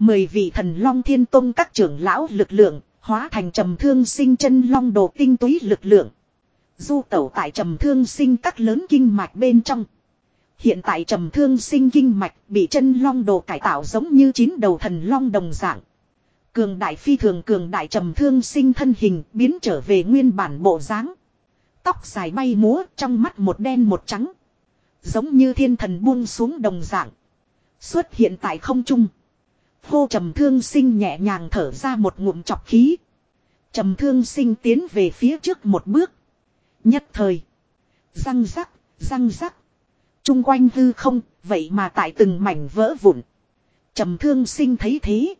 Mười vị thần long thiên tông các trưởng lão lực lượng, hóa thành trầm thương sinh chân long đồ tinh túy lực lượng. Du tẩu tại trầm thương sinh các lớn kinh mạch bên trong. Hiện tại trầm thương sinh kinh mạch bị chân long đồ cải tạo giống như chín đầu thần long đồng dạng. Cường đại phi thường cường đại trầm thương sinh thân hình biến trở về nguyên bản bộ dáng. Tóc dài bay múa trong mắt một đen một trắng. Giống như thiên thần buông xuống đồng dạng. Xuất hiện tại không trung. Hô trầm thương sinh nhẹ nhàng thở ra một ngụm chọc khí. Trầm thương sinh tiến về phía trước một bước. Nhất thời. Răng rắc, răng rắc. Trung quanh hư không, vậy mà tại từng mảnh vỡ vụn. Trầm thương sinh thấy thế.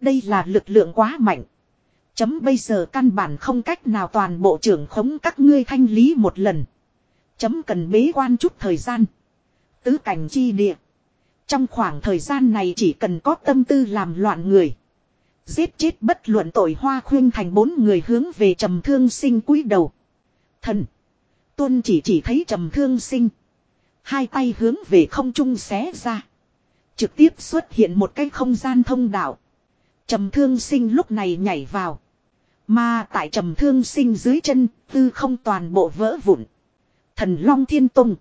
Đây là lực lượng quá mạnh. Chấm bây giờ căn bản không cách nào toàn bộ trưởng khống các ngươi thanh lý một lần. Chấm cần bế quan chút thời gian. Tứ cảnh chi địa. Trong khoảng thời gian này chỉ cần có tâm tư làm loạn người. Giết chết bất luận tội hoa khuyên thành bốn người hướng về trầm thương sinh cúi đầu. Thần. Tuân chỉ chỉ thấy trầm thương sinh. Hai tay hướng về không trung xé ra. Trực tiếp xuất hiện một cái không gian thông đạo. Trầm thương sinh lúc này nhảy vào. Mà tại trầm thương sinh dưới chân, tư không toàn bộ vỡ vụn. Thần Long Thiên Tông.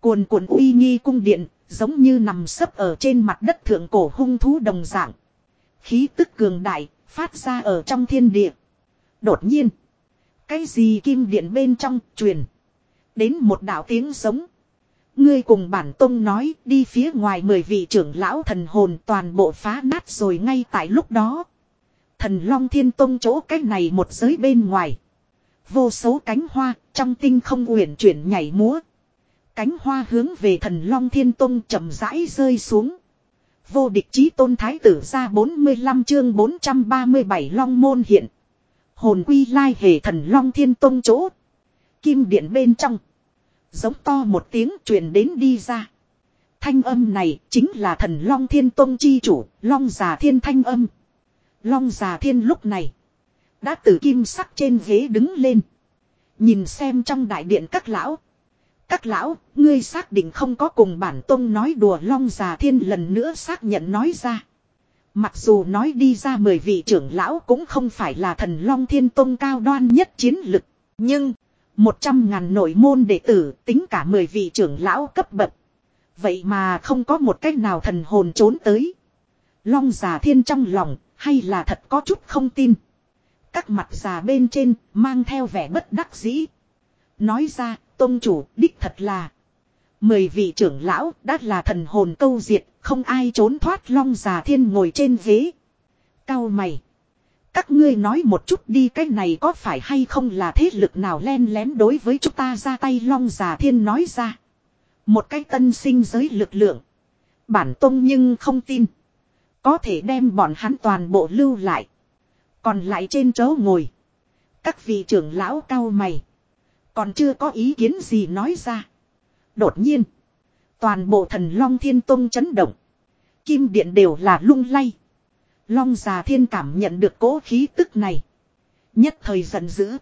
Cuồn cuộn uy nghi cung điện, giống như nằm sấp ở trên mặt đất thượng cổ hung thú đồng dạng. Khí tức cường đại, phát ra ở trong thiên địa. Đột nhiên. Cái gì kim điện bên trong, truyền. Đến một đạo tiếng sống Ngươi cùng bản tông nói đi phía ngoài mười vị trưởng lão thần hồn toàn bộ phá nát rồi ngay tại lúc đó. Thần Long Thiên Tông chỗ cách này một giới bên ngoài. Vô số cánh hoa trong tinh không uyển chuyển nhảy múa. Cánh hoa hướng về thần Long Thiên Tông chậm rãi rơi xuống. Vô địch chí tôn thái tử ra 45 chương 437 Long môn hiện. Hồn quy lai hề thần Long Thiên Tông chỗ. Kim điện bên trong. Giống to một tiếng truyền đến đi ra. Thanh âm này chính là thần Long Thiên Tông chi chủ, Long già thiên thanh âm. Long già thiên lúc này. Đã từ kim sắc trên ghế đứng lên. Nhìn xem trong đại điện các lão. Các lão, ngươi xác định không có cùng bản tông nói đùa long già thiên lần nữa xác nhận nói ra. Mặc dù nói đi ra mười vị trưởng lão cũng không phải là thần long thiên tông cao đoan nhất chiến lực. Nhưng, một trăm ngàn nội môn đệ tử tính cả mười vị trưởng lão cấp bậc. Vậy mà không có một cách nào thần hồn trốn tới. Long già thiên trong lòng, hay là thật có chút không tin. Các mặt già bên trên, mang theo vẻ bất đắc dĩ. Nói ra, tôn chủ, đích thật là. Mười vị trưởng lão, đã là thần hồn câu diệt, không ai trốn thoát long già thiên ngồi trên ghế. Cao mày. Các ngươi nói một chút đi cái này có phải hay không là thế lực nào len lén đối với chúng ta ra tay long già thiên nói ra. Một cái tân sinh giới lực lượng. Bản tông nhưng không tin. Có thể đem bọn hắn toàn bộ lưu lại. Còn lại trên chỗ ngồi. Các vị trưởng lão cao mày. Còn chưa có ý kiến gì nói ra. Đột nhiên. Toàn bộ thần Long Thiên Tông chấn động. Kim điện đều là lung lay. Long già thiên cảm nhận được cố khí tức này. Nhất thời giận dữ.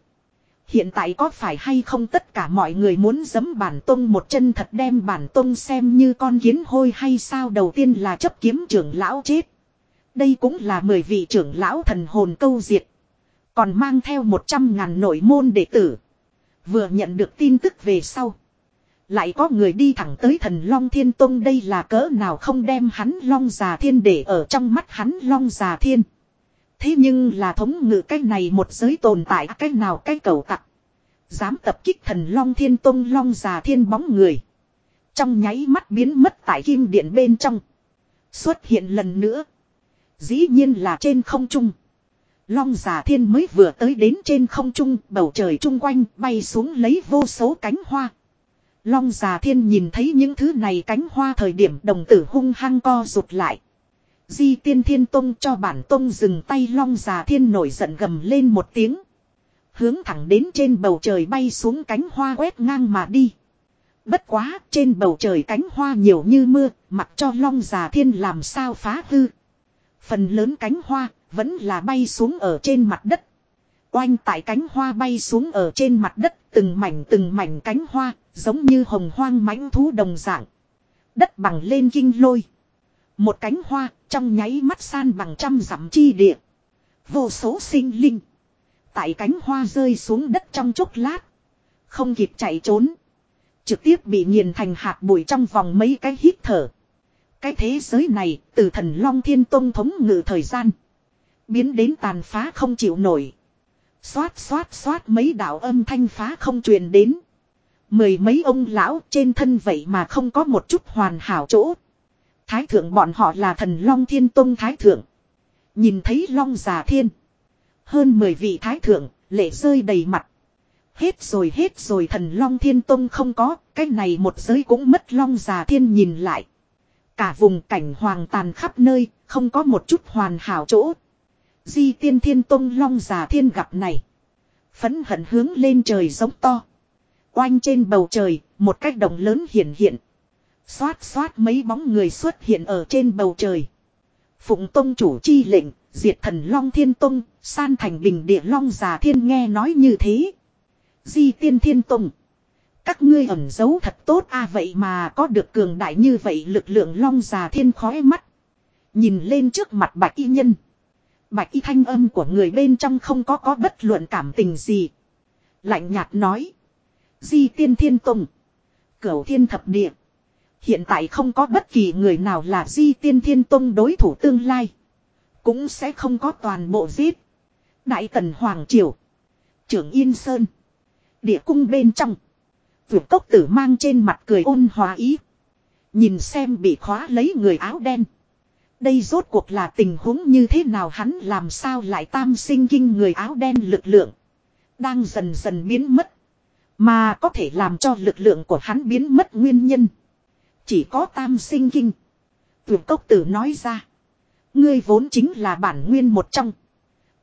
Hiện tại có phải hay không tất cả mọi người muốn giấm bản tông một chân thật đem bản tông xem như con kiến hôi hay sao đầu tiên là chấp kiếm trưởng lão chết. Đây cũng là mười vị trưởng lão thần hồn câu diệt. Còn mang theo một trăm ngàn nội môn đệ tử. Vừa nhận được tin tức về sau. Lại có người đi thẳng tới thần Long Thiên Tông đây là cỡ nào không đem hắn Long Già Thiên để ở trong mắt hắn Long Già Thiên. Thế nhưng là thống ngự cái này một giới tồn tại, cái nào cái cầu tặc. Dám tập kích thần Long Thiên Tông Long Già Thiên bóng người. Trong nháy mắt biến mất tại kim điện bên trong. Xuất hiện lần nữa. Dĩ nhiên là trên không trung. Long giả thiên mới vừa tới đến trên không trung, bầu trời trung quanh bay xuống lấy vô số cánh hoa. Long giả thiên nhìn thấy những thứ này cánh hoa thời điểm đồng tử hung hăng co rụt lại. Di tiên thiên tông cho bản tông dừng tay long giả thiên nổi giận gầm lên một tiếng. Hướng thẳng đến trên bầu trời bay xuống cánh hoa quét ngang mà đi. Bất quá trên bầu trời cánh hoa nhiều như mưa, mặc cho long già thiên làm sao phá hư. Phần lớn cánh hoa vẫn là bay xuống ở trên mặt đất. Oanh tại cánh hoa bay xuống ở trên mặt đất, từng mảnh từng mảnh cánh hoa, giống như hồng hoang mãnh thú đồng dạng. Đất bằng lên kinh lôi. Một cánh hoa, trong nháy mắt san bằng trăm dặm chi địa. Vô số sinh linh. Tại cánh hoa rơi xuống đất trong chốc lát. Không kịp chạy trốn. Trực tiếp bị nghiền thành hạt bụi trong vòng mấy cái hít thở. Cái thế giới này, từ thần Long Thiên Tông thống ngự thời gian. Biến đến tàn phá không chịu nổi. Xoát xoát xoát mấy đạo âm thanh phá không truyền đến. Mười mấy ông lão trên thân vậy mà không có một chút hoàn hảo chỗ. Thái thượng bọn họ là thần Long Thiên Tông Thái thượng. Nhìn thấy Long già thiên. Hơn mười vị Thái thượng, lệ rơi đầy mặt. Hết rồi hết rồi thần Long Thiên Tông không có, cái này một giới cũng mất Long già thiên nhìn lại. Cả vùng cảnh hoàng tàn khắp nơi, không có một chút hoàn hảo chỗ. Di tiên thiên tông long giả thiên gặp này. Phấn hận hướng lên trời giống to. Oanh trên bầu trời, một cách đồng lớn hiện hiện. Xoát xoát mấy bóng người xuất hiện ở trên bầu trời. Phụng tông chủ chi lệnh, diệt thần long thiên tông, san thành bình địa long giả thiên nghe nói như thế. Di tiên thiên tông. Các ngươi ẩn giấu thật tốt a vậy mà có được cường đại như vậy lực lượng long già thiên khói mắt. Nhìn lên trước mặt bạch y nhân. Bạch y thanh âm của người bên trong không có có bất luận cảm tình gì. Lạnh nhạt nói. Di tiên thiên tùng. Cửu thiên thập địa. Hiện tại không có bất kỳ người nào là di tiên thiên tông đối thủ tương lai. Cũng sẽ không có toàn bộ giết. Đại tần Hoàng Triều. Trưởng Yên Sơn. Địa cung bên trong. Vượt cốc tử mang trên mặt cười ôn hòa ý. Nhìn xem bị khóa lấy người áo đen. Đây rốt cuộc là tình huống như thế nào hắn làm sao lại tam sinh kinh người áo đen lực lượng. Đang dần dần biến mất. Mà có thể làm cho lực lượng của hắn biến mất nguyên nhân. Chỉ có tam sinh kinh. Tuyệt cốc tử nói ra. Ngươi vốn chính là bản nguyên một trong.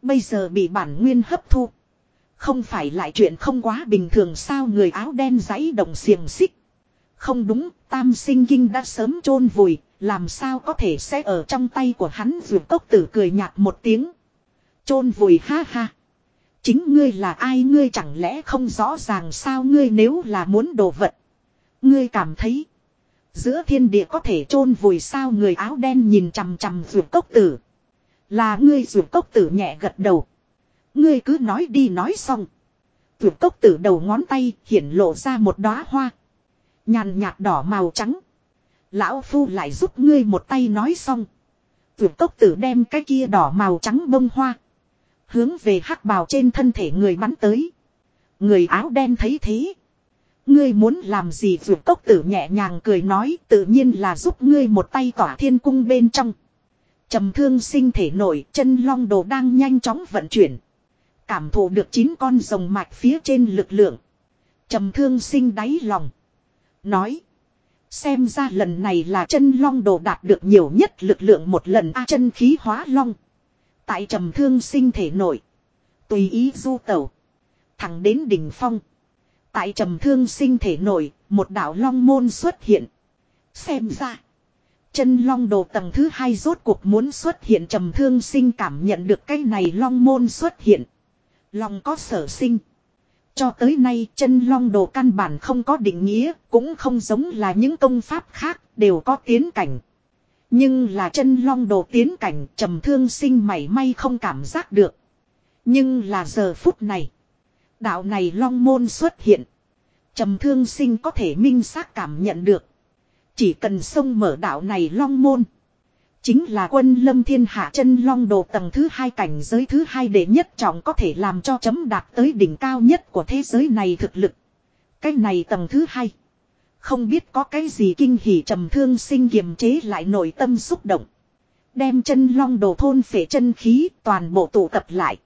Bây giờ bị bản nguyên hấp thu. Không phải lại chuyện không quá bình thường sao người áo đen giấy động xiềng xích. Không đúng, tam sinh kinh đã sớm chôn vùi, làm sao có thể sẽ ở trong tay của hắn vượt cốc tử cười nhạt một tiếng. chôn vùi ha ha. Chính ngươi là ai ngươi chẳng lẽ không rõ ràng sao ngươi nếu là muốn đồ vật. Ngươi cảm thấy. Giữa thiên địa có thể chôn vùi sao người áo đen nhìn chằm chằm vượt cốc tử. Là ngươi vượt cốc tử nhẹ gật đầu. Ngươi cứ nói đi nói xong. Vượt cốc tử đầu ngón tay hiển lộ ra một đóa hoa. Nhàn nhạt đỏ màu trắng. Lão Phu lại giúp ngươi một tay nói xong. Vượt cốc tử đem cái kia đỏ màu trắng bông hoa. Hướng về hắc bào trên thân thể người bắn tới. Người áo đen thấy thế. Ngươi muốn làm gì vượt cốc tử nhẹ nhàng cười nói, tự nhiên là giúp ngươi một tay tỏa thiên cung bên trong. trầm thương sinh thể nổi chân long đồ đang nhanh chóng vận chuyển. Cảm thụ được chín con rồng mạch phía trên lực lượng. trầm thương sinh đáy lòng. Nói. Xem ra lần này là chân long đồ đạt được nhiều nhất lực lượng một lần a chân khí hóa long. Tại trầm thương sinh thể nổi. Tùy ý du tẩu. Thẳng đến đỉnh phong. Tại trầm thương sinh thể nổi, một đạo long môn xuất hiện. Xem ra. Chân long đồ tầng thứ hai rốt cuộc muốn xuất hiện trầm thương sinh cảm nhận được cái này long môn xuất hiện. Long có sở sinh. Cho tới nay chân long đồ căn bản không có định nghĩa, cũng không giống là những công pháp khác, đều có tiến cảnh. Nhưng là chân long đồ tiến cảnh trầm thương sinh mảy may không cảm giác được. Nhưng là giờ phút này. Đạo này long môn xuất hiện. Trầm thương sinh có thể minh xác cảm nhận được. Chỉ cần sông mở đạo này long môn. Chính là quân lâm thiên hạ chân long đồ tầng thứ hai cảnh giới thứ hai để nhất trọng có thể làm cho chấm đạt tới đỉnh cao nhất của thế giới này thực lực. Cái này tầng thứ hai. Không biết có cái gì kinh hỉ trầm thương sinh kiềm chế lại nội tâm xúc động. Đem chân long đồ thôn phệ chân khí toàn bộ tụ tập lại.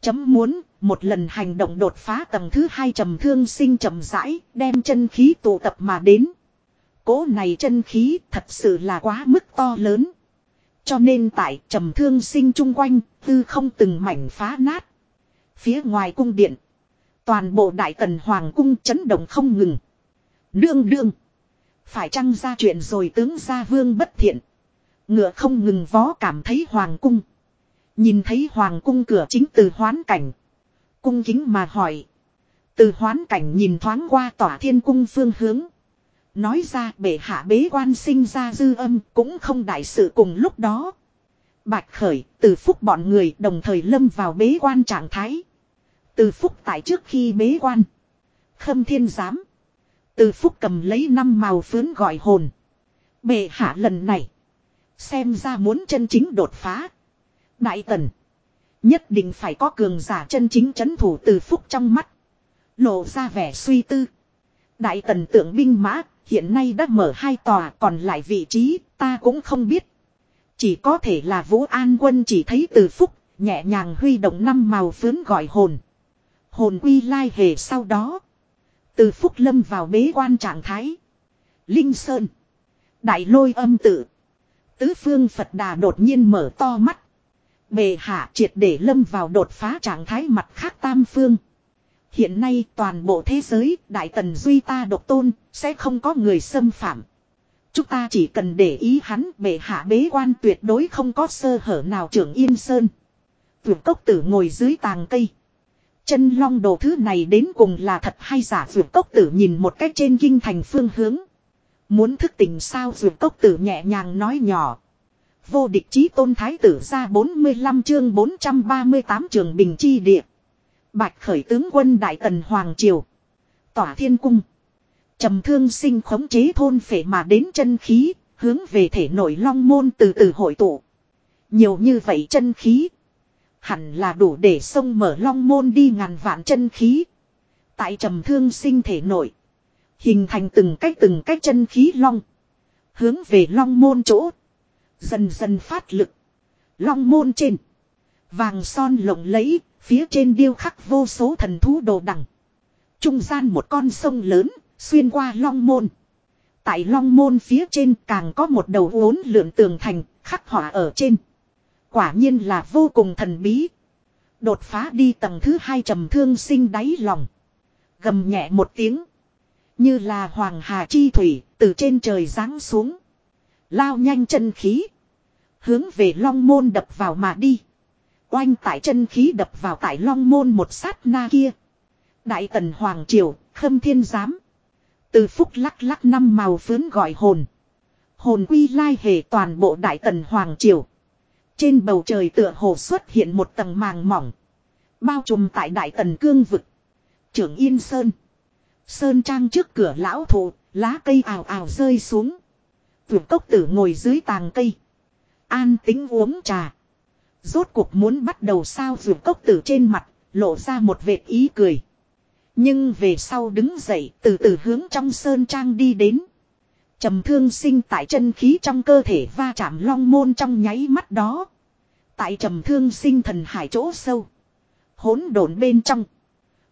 Chấm muốn, một lần hành động đột phá tầng thứ hai trầm thương sinh trầm rãi, đem chân khí tụ tập mà đến. Cố này chân khí thật sự là quá mức to lớn. Cho nên tại trầm thương sinh chung quanh, tư không từng mảnh phá nát. Phía ngoài cung điện, toàn bộ đại tần hoàng cung chấn động không ngừng. Đương đương, phải chăng ra chuyện rồi tướng gia vương bất thiện. Ngựa không ngừng vó cảm thấy hoàng cung. Nhìn thấy hoàng cung cửa chính từ hoán cảnh. Cung kính mà hỏi. Từ hoán cảnh nhìn thoáng qua tỏa thiên cung phương hướng. Nói ra bệ hạ bế quan sinh ra dư âm cũng không đại sự cùng lúc đó. Bạch khởi, từ phúc bọn người đồng thời lâm vào bế quan trạng thái. Từ phúc tại trước khi bế quan. Khâm thiên giám. Từ phúc cầm lấy năm màu phướn gọi hồn. Bệ hạ lần này. Xem ra muốn chân chính đột phá. Đại tần. Nhất định phải có cường giả chân chính chấn thủ từ phúc trong mắt. Lộ ra vẻ suy tư. Đại tần tượng binh mã hiện nay đã mở hai tòa, còn lại vị trí, ta cũng không biết. Chỉ có thể là Vũ An quân chỉ thấy từ phúc, nhẹ nhàng huy động năm màu phướn gọi hồn. Hồn quy lai hề sau đó. Từ phúc lâm vào bế quan trạng thái. Linh Sơn. Đại lôi âm tự. Tứ phương Phật Đà đột nhiên mở to mắt. Bề hạ triệt để lâm vào đột phá trạng thái mặt khác tam phương. Hiện nay toàn bộ thế giới, đại tần duy ta độc tôn, sẽ không có người xâm phạm. Chúng ta chỉ cần để ý hắn bệ hạ bế quan tuyệt đối không có sơ hở nào, trưởng yên sơn. Vượt cốc tử ngồi dưới tàng cây. Chân long đồ thứ này đến cùng là thật hay giả vượt cốc tử nhìn một cách trên kinh thành phương hướng. Muốn thức tỉnh sao vượt cốc tử nhẹ nhàng nói nhỏ. Vô địch chí tôn thái tử ra 45 chương 438 trường bình chi địa. Bạch khởi tướng quân Đại Tần Hoàng Triều. Tỏa thiên cung. trầm thương sinh khống chế thôn phệ mà đến chân khí, hướng về thể nội long môn từ từ hội tụ. Nhiều như vậy chân khí. Hẳn là đủ để sông mở long môn đi ngàn vạn chân khí. Tại trầm thương sinh thể nội. Hình thành từng cách từng cách chân khí long. Hướng về long môn chỗ. Dần dần phát lực. Long môn trên. Vàng son lộng lẫy, phía trên điêu khắc vô số thần thú đồ đằng. Trung gian một con sông lớn, xuyên qua long môn. Tại long môn phía trên càng có một đầu uốn lượn tường thành, khắc họa ở trên. Quả nhiên là vô cùng thần bí. Đột phá đi tầng thứ hai trầm thương sinh đáy lòng. Gầm nhẹ một tiếng. Như là hoàng hà chi thủy, từ trên trời giáng xuống. Lao nhanh chân khí. Hướng về long môn đập vào mà đi. Oanh tại chân khí đập vào tại long môn một sát na kia. Đại tần Hoàng Triều, khâm thiên giám. Từ phúc lắc lắc năm màu phướn gọi hồn. Hồn quy lai hề toàn bộ đại tần Hoàng Triều. Trên bầu trời tựa hồ xuất hiện một tầng màng mỏng. Bao trùm tại đại tần cương vực. Trưởng Yên Sơn. Sơn trang trước cửa lão thụ, lá cây ào ào rơi xuống. Vượt cốc tử ngồi dưới tàng cây. An tính uống trà. Rốt cuộc muốn bắt đầu sao vượt cốc tử trên mặt, lộ ra một vệt ý cười. Nhưng về sau đứng dậy từ từ hướng trong sơn trang đi đến. trầm thương sinh tại chân khí trong cơ thể va chạm long môn trong nháy mắt đó. Tại trầm thương sinh thần hải chỗ sâu. hỗn độn bên trong.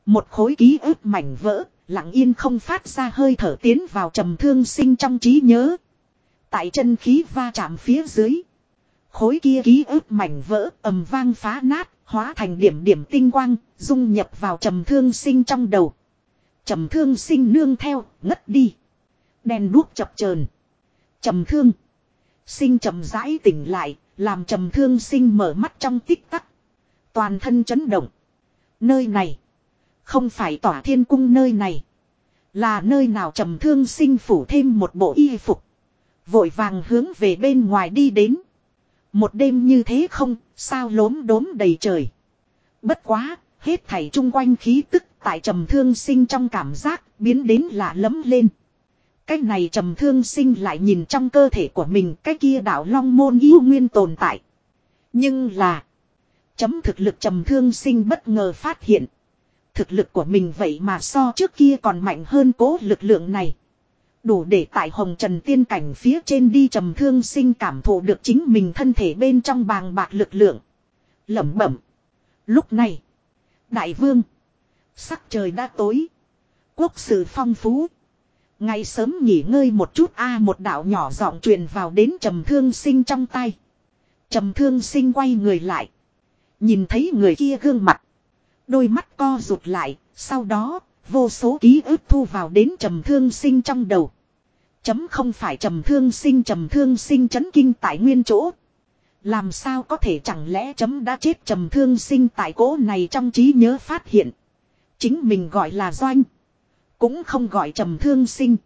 Một khối ký ức mảnh vỡ, lặng yên không phát ra hơi thở tiến vào trầm thương sinh trong trí nhớ. Tại chân khí va chạm phía dưới. Khối kia ký ức mảnh vỡ ầm vang phá nát, hóa thành điểm điểm tinh quang, dung nhập vào trầm thương sinh trong đầu. Trầm thương sinh nương theo, ngất đi. Đèn đuốc chập chờn Trầm thương. Sinh trầm rãi tỉnh lại, làm trầm thương sinh mở mắt trong tích tắc. Toàn thân chấn động. Nơi này. Không phải tỏa thiên cung nơi này. Là nơi nào trầm thương sinh phủ thêm một bộ y phục. Vội vàng hướng về bên ngoài đi đến. Một đêm như thế không, sao lốm đốm đầy trời. Bất quá, hết thảy chung quanh khí tức tại trầm thương sinh trong cảm giác biến đến lạ lẫm lên. Cái này trầm thương sinh lại nhìn trong cơ thể của mình cái kia đạo long môn yêu nguyên tồn tại. Nhưng là, chấm thực lực trầm thương sinh bất ngờ phát hiện. Thực lực của mình vậy mà so trước kia còn mạnh hơn cố lực lượng này. Đủ để tại hồng trần tiên cảnh phía trên đi trầm thương sinh cảm thụ được chính mình thân thể bên trong bàng bạc lực lượng. lẩm bẩm. Lúc này. Đại vương. Sắc trời đã tối. Quốc sự phong phú. Ngày sớm nghỉ ngơi một chút a, một đạo nhỏ giọng truyền vào đến trầm thương sinh trong tay. Trầm thương sinh quay người lại. Nhìn thấy người kia gương mặt. Đôi mắt co rụt lại. Sau đó Vô số ký ức thu vào đến trầm thương sinh trong đầu. Chấm không phải trầm thương sinh trầm thương sinh chấn kinh tại nguyên chỗ. Làm sao có thể chẳng lẽ chấm đã chết trầm thương sinh tại cỗ này trong trí nhớ phát hiện. Chính mình gọi là doanh. Cũng không gọi trầm thương sinh.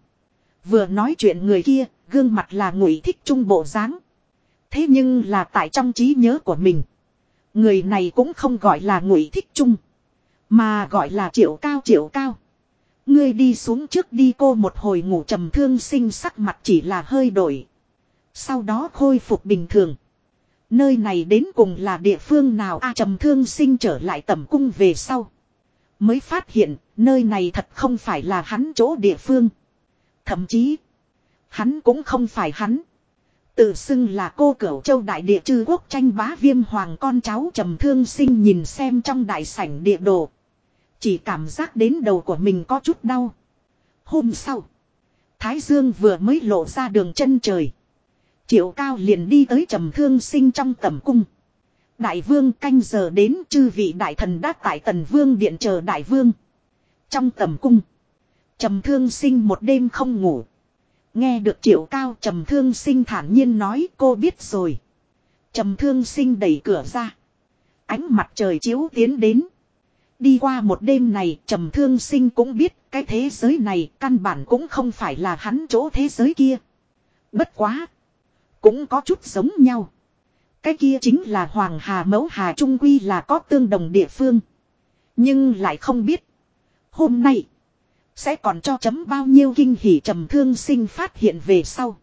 Vừa nói chuyện người kia, gương mặt là ngụy thích trung bộ dáng. Thế nhưng là tại trong trí nhớ của mình. Người này cũng không gọi là ngụy thích trung. Mà gọi là triệu cao triệu cao. Ngươi đi xuống trước đi cô một hồi ngủ trầm thương sinh sắc mặt chỉ là hơi đổi. Sau đó khôi phục bình thường. Nơi này đến cùng là địa phương nào a, trầm thương sinh trở lại tầm cung về sau. Mới phát hiện, nơi này thật không phải là hắn chỗ địa phương. Thậm chí, hắn cũng không phải hắn. Tự xưng là cô cửu châu đại địa chư quốc tranh bá viêm hoàng con cháu trầm thương sinh nhìn xem trong đại sảnh địa đồ. Chỉ cảm giác đến đầu của mình có chút đau. Hôm sau. Thái Dương vừa mới lộ ra đường chân trời. Triệu cao liền đi tới trầm thương sinh trong tầm cung. Đại vương canh giờ đến, chư vị đại thần đã tại tần vương điện chờ đại vương. Trong tầm cung. Trầm thương sinh một đêm không ngủ. Nghe được triệu cao, trầm thương sinh thản nhiên nói, cô biết rồi. Trầm thương sinh đẩy cửa ra. Ánh mặt trời chiếu tiến đến. Đi qua một đêm này trầm thương sinh cũng biết cái thế giới này căn bản cũng không phải là hắn chỗ thế giới kia. Bất quá. Cũng có chút giống nhau. Cái kia chính là Hoàng Hà Mẫu Hà Trung Quy là có tương đồng địa phương. Nhưng lại không biết. Hôm nay. Sẽ còn cho chấm bao nhiêu kinh hỉ trầm thương sinh phát hiện về sau.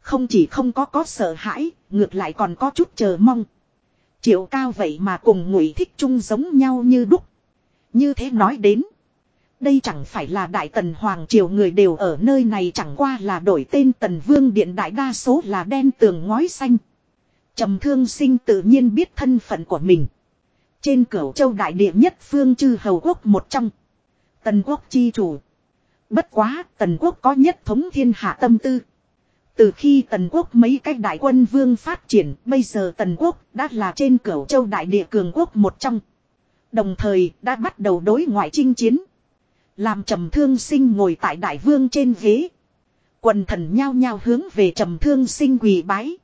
Không chỉ không có có sợ hãi, ngược lại còn có chút chờ mong. Triệu cao vậy mà cùng ngụy thích chung giống nhau như đúc. Như thế nói đến. Đây chẳng phải là đại tần hoàng triều người đều ở nơi này chẳng qua là đổi tên tần vương điện đại đa số là đen tường ngói xanh. trầm thương sinh tự nhiên biết thân phận của mình. Trên cửu châu đại địa nhất phương chư hầu quốc một trong. Tần quốc chi chủ. Bất quá tần quốc có nhất thống thiên hạ tâm tư. Từ khi tần quốc mấy cách đại quân vương phát triển, bây giờ tần quốc đã là trên cửu châu đại địa cường quốc một trong. Đồng thời đã bắt đầu đối ngoại chinh chiến. Làm trầm thương sinh ngồi tại đại vương trên ghế. Quần thần nhao nhao hướng về trầm thương sinh quỳ bái.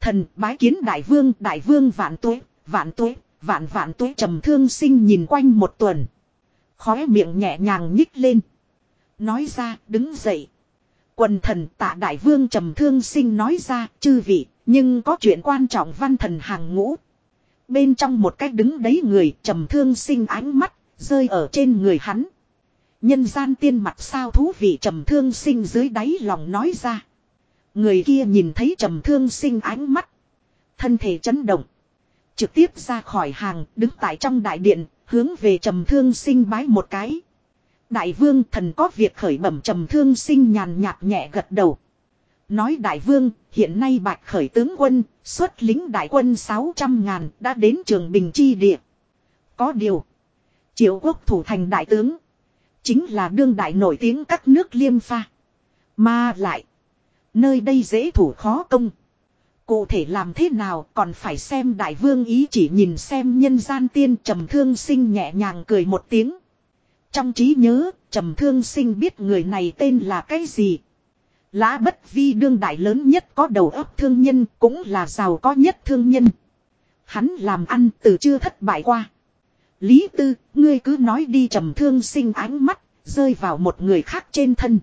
Thần bái kiến đại vương, đại vương vạn tuế, vạn tuế, vạn vạn tuế trầm thương sinh nhìn quanh một tuần. Khóe miệng nhẹ nhàng nhích lên. Nói ra, đứng dậy. Quần thần tạ đại vương trầm thương sinh nói ra, chư vị, nhưng có chuyện quan trọng văn thần hàng ngũ. Bên trong một cách đứng đấy người trầm thương sinh ánh mắt, rơi ở trên người hắn. Nhân gian tiên mặt sao thú vị trầm thương sinh dưới đáy lòng nói ra. Người kia nhìn thấy trầm thương sinh ánh mắt. Thân thể chấn động. Trực tiếp ra khỏi hàng đứng tại trong đại điện hướng về trầm thương sinh bái một cái. Đại vương thần có việc khởi bẩm trầm thương sinh nhàn nhạt nhẹ gật đầu. Nói đại vương, hiện nay bạch khởi tướng quân, xuất lính đại quân 600 ngàn đã đến trường Bình Chi Địa. Có điều, triệu quốc thủ thành đại tướng, chính là đương đại nổi tiếng các nước liêm pha. Mà lại, nơi đây dễ thủ khó công. Cụ thể làm thế nào còn phải xem đại vương ý chỉ nhìn xem nhân gian tiên trầm thương sinh nhẹ nhàng cười một tiếng. Trong trí nhớ, trầm thương sinh biết người này tên là cái gì. Lã bất vi đương đại lớn nhất có đầu óc thương nhân cũng là giàu có nhất thương nhân. Hắn làm ăn từ chưa thất bại qua. Lý tư, ngươi cứ nói đi trầm thương sinh ánh mắt, rơi vào một người khác trên thân.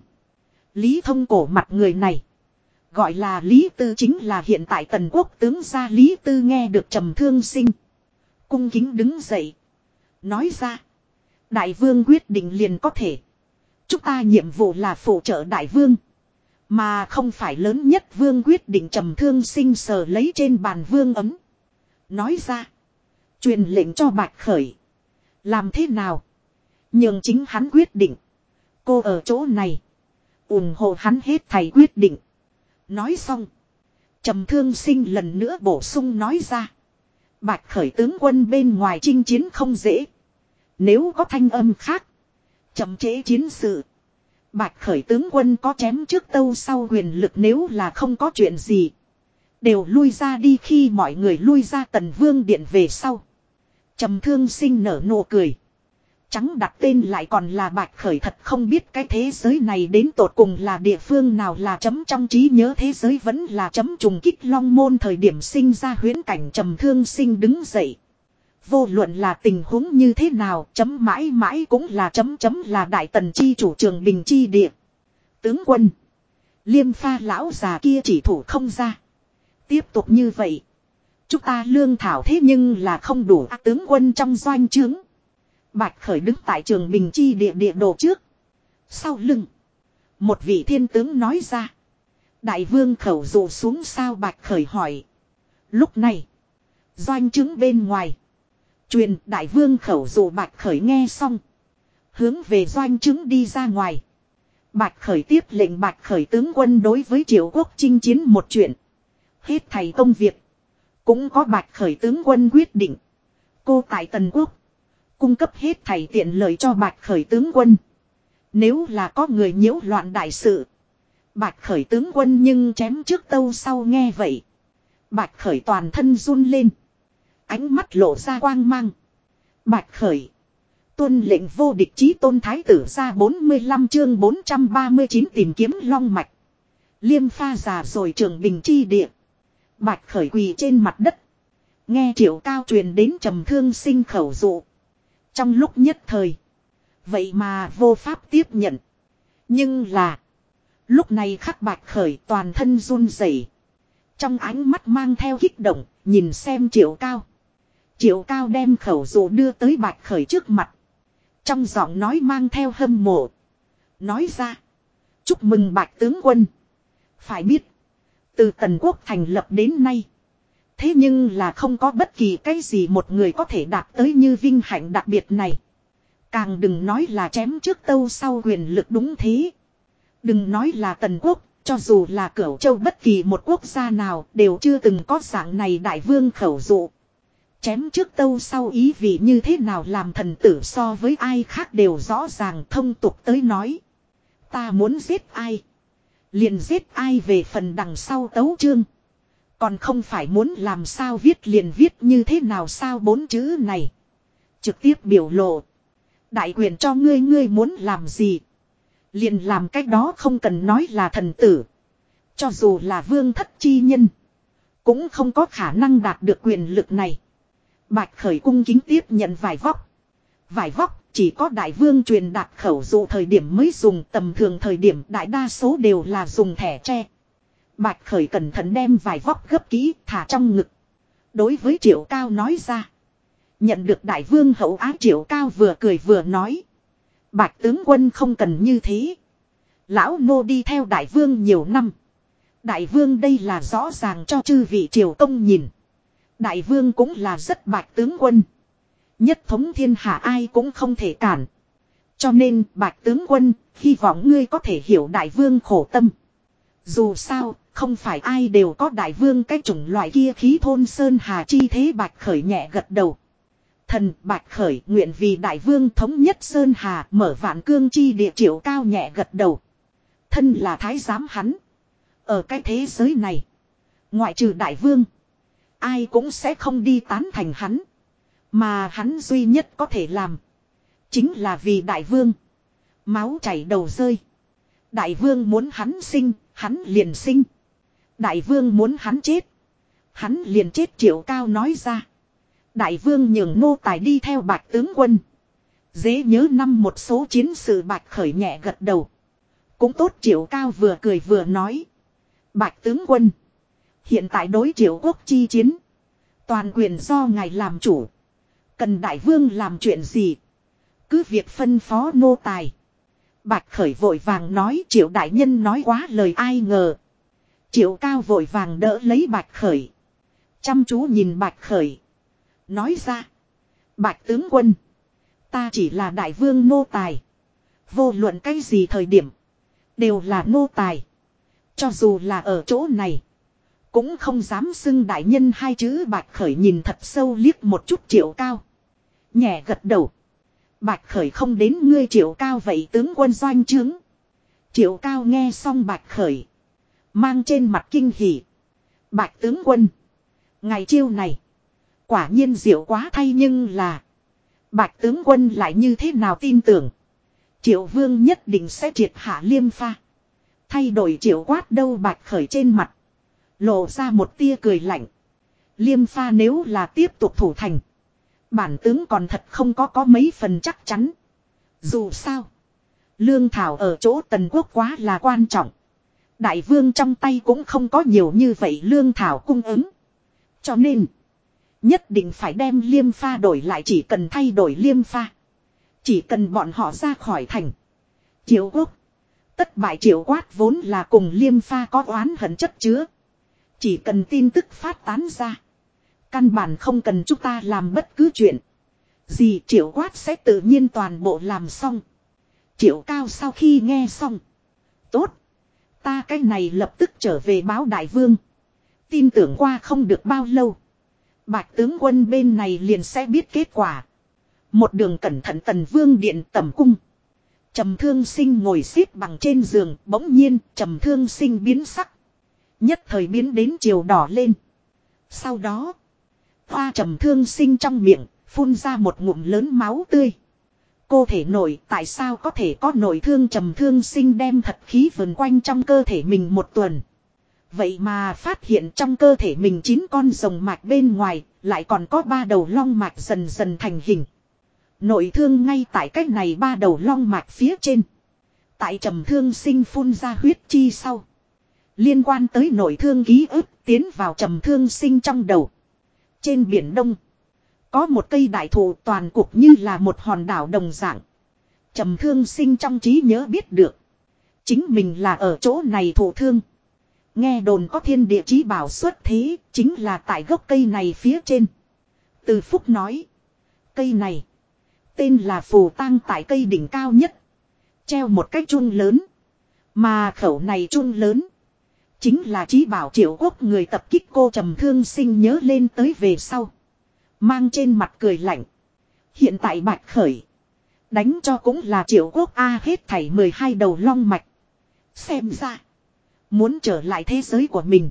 Lý thông cổ mặt người này. Gọi là Lý Tư chính là hiện tại tần quốc tướng gia Lý Tư nghe được trầm thương sinh. Cung kính đứng dậy. Nói ra. Đại vương quyết định liền có thể. Chúng ta nhiệm vụ là phụ trợ đại vương. Mà không phải lớn nhất vương quyết định trầm thương sinh sờ lấy trên bàn vương ấm. Nói ra. Truyền lệnh cho bạch khởi. Làm thế nào? Nhưng chính hắn quyết định. Cô ở chỗ này. ủng hộ hắn hết thầy quyết định. Nói xong. trầm thương sinh lần nữa bổ sung nói ra. Bạch khởi tướng quân bên ngoài chinh chiến không dễ. Nếu có thanh âm khác. Chậm chế chiến sự. Bạch khởi tướng quân có chém trước tâu sau quyền lực nếu là không có chuyện gì. Đều lui ra đi khi mọi người lui ra tần vương điện về sau. trầm thương sinh nở nụ cười. Trắng đặt tên lại còn là bạch khởi thật không biết cái thế giới này đến tột cùng là địa phương nào là chấm trong trí nhớ thế giới vẫn là chấm trùng kích long môn thời điểm sinh ra huyễn cảnh trầm thương sinh đứng dậy. Vô luận là tình huống như thế nào, chấm mãi mãi cũng là chấm chấm là đại tần chi chủ trường bình chi địa. Tướng quân. Liêm pha lão già kia chỉ thủ không ra. Tiếp tục như vậy. Chúng ta lương thảo thế nhưng là không đủ à, tướng quân trong doanh trướng. Bạch khởi đứng tại trường bình chi địa địa đồ trước. Sau lưng. Một vị thiên tướng nói ra. Đại vương khẩu dụ xuống sao bạch khởi hỏi. Lúc này. Doanh trướng bên ngoài. Truyền đại vương khẩu dụ bạch khởi nghe xong. Hướng về doanh trướng đi ra ngoài. Bạch khởi tiếp lệnh bạch khởi tướng quân đối với triệu quốc chinh chiến một chuyện. Hết thầy công việc. Cũng có bạch khởi tướng quân quyết định. Cô tại Tần Quốc. Cung cấp hết thầy tiện lợi cho bạch khởi tướng quân. Nếu là có người nhiễu loạn đại sự. Bạch khởi tướng quân nhưng chém trước tâu sau nghe vậy. Bạch khởi toàn thân run lên. Ánh mắt lộ ra quang mang. Bạch khởi. Tuân lệnh vô địch chí tôn thái tử ra 45 chương 439 tìm kiếm long mạch. Liêm pha già rồi trường bình chi địa. Bạch khởi quỳ trên mặt đất. Nghe triệu cao truyền đến trầm thương sinh khẩu dụ. Trong lúc nhất thời. Vậy mà vô pháp tiếp nhận. Nhưng là. Lúc này khắc bạch khởi toàn thân run rẩy Trong ánh mắt mang theo kích động. Nhìn xem triệu cao. Triệu cao đem khẩu dụ đưa tới bạch khởi trước mặt. Trong giọng nói mang theo hâm mộ. Nói ra. Chúc mừng bạch tướng quân. Phải biết. Từ tần quốc thành lập đến nay. Thế nhưng là không có bất kỳ cái gì một người có thể đạt tới như vinh hạnh đặc biệt này. Càng đừng nói là chém trước tâu sau quyền lực đúng thế. Đừng nói là tần quốc, cho dù là cửu châu bất kỳ một quốc gia nào đều chưa từng có dạng này đại vương khẩu dụ. Chém trước tâu sau ý vị như thế nào làm thần tử so với ai khác đều rõ ràng thông tục tới nói. Ta muốn giết ai? Liền giết ai về phần đằng sau tấu chương. Còn không phải muốn làm sao viết liền viết như thế nào sao bốn chữ này. Trực tiếp biểu lộ. Đại quyền cho ngươi ngươi muốn làm gì. Liền làm cách đó không cần nói là thần tử. Cho dù là vương thất chi nhân. Cũng không có khả năng đạt được quyền lực này. Bạch khởi cung kính tiếp nhận vải vóc. Vải vóc, chỉ có đại vương truyền đạt khẩu dụ thời điểm mới dùng, tầm thường thời điểm đại đa số đều là dùng thẻ tre. Bạch khởi cẩn thận đem vải vóc gấp kỹ thả trong ngực. Đối với triệu cao nói ra. Nhận được đại vương hậu á triệu cao vừa cười vừa nói. Bạch tướng quân không cần như thế. Lão nô đi theo đại vương nhiều năm. Đại vương đây là rõ ràng cho chư vị triều công nhìn. Đại vương cũng là rất bạch tướng quân. Nhất thống thiên hạ ai cũng không thể cản. Cho nên bạch tướng quân, hy vọng ngươi có thể hiểu đại vương khổ tâm. Dù sao, không phải ai đều có đại vương cái chủng loại kia khí thôn sơn hà chi thế bạch khởi nhẹ gật đầu. Thần bạch khởi nguyện vì đại vương thống nhất sơn hà mở vạn cương chi địa triệu cao nhẹ gật đầu. Thân là thái giám hắn. Ở cái thế giới này. Ngoại trừ đại vương. Ai cũng sẽ không đi tán thành hắn. Mà hắn duy nhất có thể làm. Chính là vì đại vương. Máu chảy đầu rơi. Đại vương muốn hắn sinh, hắn liền sinh. Đại vương muốn hắn chết. Hắn liền chết triệu cao nói ra. Đại vương nhường nô tài đi theo bạch tướng quân. Dễ nhớ năm một số chiến sự bạch khởi nhẹ gật đầu. Cũng tốt triệu cao vừa cười vừa nói. Bạch tướng quân. Hiện tại đối triệu quốc chi chiến. Toàn quyền do ngài làm chủ. Cần đại vương làm chuyện gì. Cứ việc phân phó nô tài. Bạch khởi vội vàng nói, triệu đại nhân nói quá lời ai ngờ. Triệu cao vội vàng đỡ lấy bạch khởi. Chăm chú nhìn bạch khởi. Nói ra. Bạch tướng quân. Ta chỉ là đại vương nô tài. Vô luận cái gì thời điểm. Đều là nô tài. Cho dù là ở chỗ này. Cũng không dám xưng đại nhân hai chữ bạch khởi nhìn thật sâu liếc một chút triệu cao. Nhẹ gật đầu. Bạch khởi không đến ngươi triệu cao vậy tướng quân doanh trướng. Triệu cao nghe xong bạch khởi. Mang trên mặt kinh hỉ. Bạch tướng quân. Ngày chiêu này. Quả nhiên diệu quá thay nhưng là. Bạch tướng quân lại như thế nào tin tưởng. Triệu vương nhất định sẽ triệt hạ liêm pha. Thay đổi triệu quát đâu bạch khởi trên mặt. Lộ ra một tia cười lạnh. Liêm pha nếu là tiếp tục thủ thành. Bản tướng còn thật không có có mấy phần chắc chắn. Dù sao. Lương thảo ở chỗ tần quốc quá là quan trọng. Đại vương trong tay cũng không có nhiều như vậy lương thảo cung ứng. Cho nên. Nhất định phải đem liêm pha đổi lại chỉ cần thay đổi liêm pha. Chỉ cần bọn họ ra khỏi thành. Triệu quốc. Tất bại triệu quát vốn là cùng liêm pha có oán hận chất chứa. Chỉ cần tin tức phát tán ra. Căn bản không cần chúng ta làm bất cứ chuyện. Gì triệu quát sẽ tự nhiên toàn bộ làm xong. Triệu cao sau khi nghe xong. Tốt. Ta cái này lập tức trở về báo đại vương. Tin tưởng qua không được bao lâu. Bạch tướng quân bên này liền sẽ biết kết quả. Một đường cẩn thận tần vương điện tẩm cung. Trầm thương sinh ngồi xếp bằng trên giường, bỗng nhiên trầm thương sinh biến sắc. Nhất thời biến đến chiều đỏ lên. Sau đó, hoa trầm thương sinh trong miệng, phun ra một ngụm lớn máu tươi. Cô thể nổi tại sao có thể có nổi thương trầm thương sinh đem thật khí vần quanh trong cơ thể mình một tuần. Vậy mà phát hiện trong cơ thể mình chín con rồng mạch bên ngoài, lại còn có ba đầu long mạch dần dần thành hình. Nội thương ngay tại cách này ba đầu long mạch phía trên. Tại trầm thương sinh phun ra huyết chi sau. Liên quan tới nội thương ký ức tiến vào trầm thương sinh trong đầu. Trên biển đông. Có một cây đại thụ toàn cục như là một hòn đảo đồng dạng. Trầm thương sinh trong trí nhớ biết được. Chính mình là ở chỗ này thụ thương. Nghe đồn có thiên địa chí bảo xuất thế, chính là tại gốc cây này phía trên. Từ Phúc nói. Cây này. Tên là phù tang tại cây đỉnh cao nhất. Treo một cái chun lớn. Mà khẩu này chun lớn. Chính là chí bảo triệu quốc người tập kích cô trầm thương sinh nhớ lên tới về sau. Mang trên mặt cười lạnh. Hiện tại bạch khởi. Đánh cho cũng là triệu quốc A hết thảy 12 đầu long mạch. Xem ra. Muốn trở lại thế giới của mình.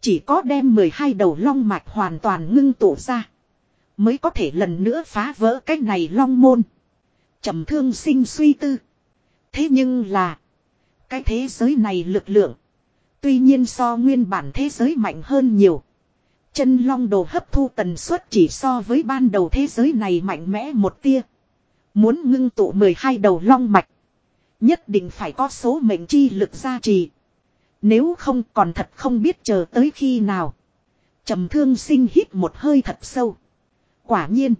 Chỉ có đem 12 đầu long mạch hoàn toàn ngưng tụ ra. Mới có thể lần nữa phá vỡ cái này long môn. trầm thương sinh suy tư. Thế nhưng là. Cái thế giới này lực lượng. Tuy nhiên so nguyên bản thế giới mạnh hơn nhiều. Chân long đồ hấp thu tần suất chỉ so với ban đầu thế giới này mạnh mẽ một tia. Muốn ngưng tụ 12 đầu long mạch. Nhất định phải có số mệnh chi lực gia trì. Nếu không còn thật không biết chờ tới khi nào. trầm thương sinh hít một hơi thật sâu. Quả nhiên.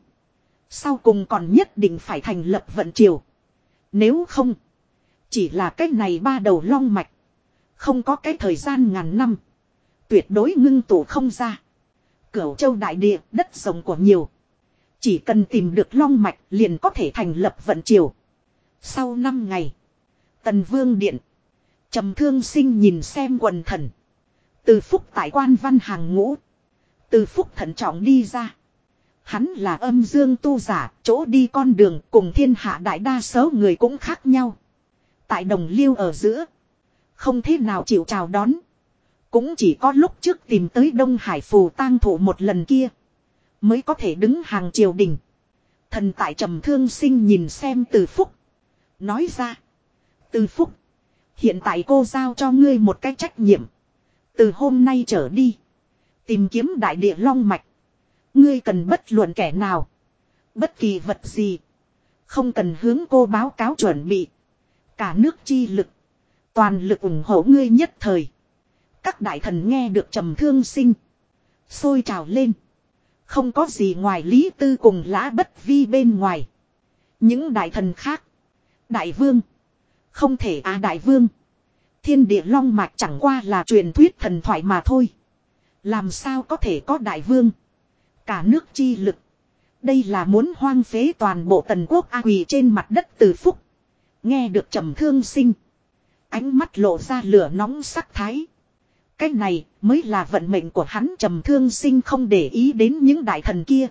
Sau cùng còn nhất định phải thành lập vận triều. Nếu không. Chỉ là cách này ba đầu long mạch. Không có cái thời gian ngàn năm. Tuyệt đối ngưng tụ không ra. Cửu châu đại địa đất rộng của nhiều. Chỉ cần tìm được long mạch liền có thể thành lập vận triều. Sau 5 ngày. Tần vương điện. trầm thương sinh nhìn xem quần thần. Từ phúc tại quan văn hàng ngũ. Từ phúc thận trọng đi ra. Hắn là âm dương tu giả, chỗ đi con đường cùng thiên hạ đại đa số người cũng khác nhau. Tại đồng liêu ở giữa, không thế nào chịu chào đón. Cũng chỉ có lúc trước tìm tới Đông Hải phù tang thủ một lần kia, mới có thể đứng hàng triều đình. Thần tại trầm thương sinh nhìn xem từ phúc. Nói ra, từ phúc, hiện tại cô giao cho ngươi một cái trách nhiệm. Từ hôm nay trở đi, tìm kiếm đại địa long mạch Ngươi cần bất luận kẻ nào. Bất kỳ vật gì. Không cần hướng cô báo cáo chuẩn bị. Cả nước chi lực. Toàn lực ủng hộ ngươi nhất thời. Các đại thần nghe được trầm thương sinh. Xôi trào lên. Không có gì ngoài lý tư cùng lã bất vi bên ngoài. Những đại thần khác. Đại vương. Không thể à đại vương. Thiên địa long mạch chẳng qua là truyền thuyết thần thoại mà thôi. Làm sao có thể có đại vương. Cả nước chi lực. Đây là muốn hoang phế toàn bộ tần quốc A quỳ trên mặt đất từ phúc. Nghe được trầm thương sinh. Ánh mắt lộ ra lửa nóng sắc thái. Cái này mới là vận mệnh của hắn trầm thương sinh không để ý đến những đại thần kia.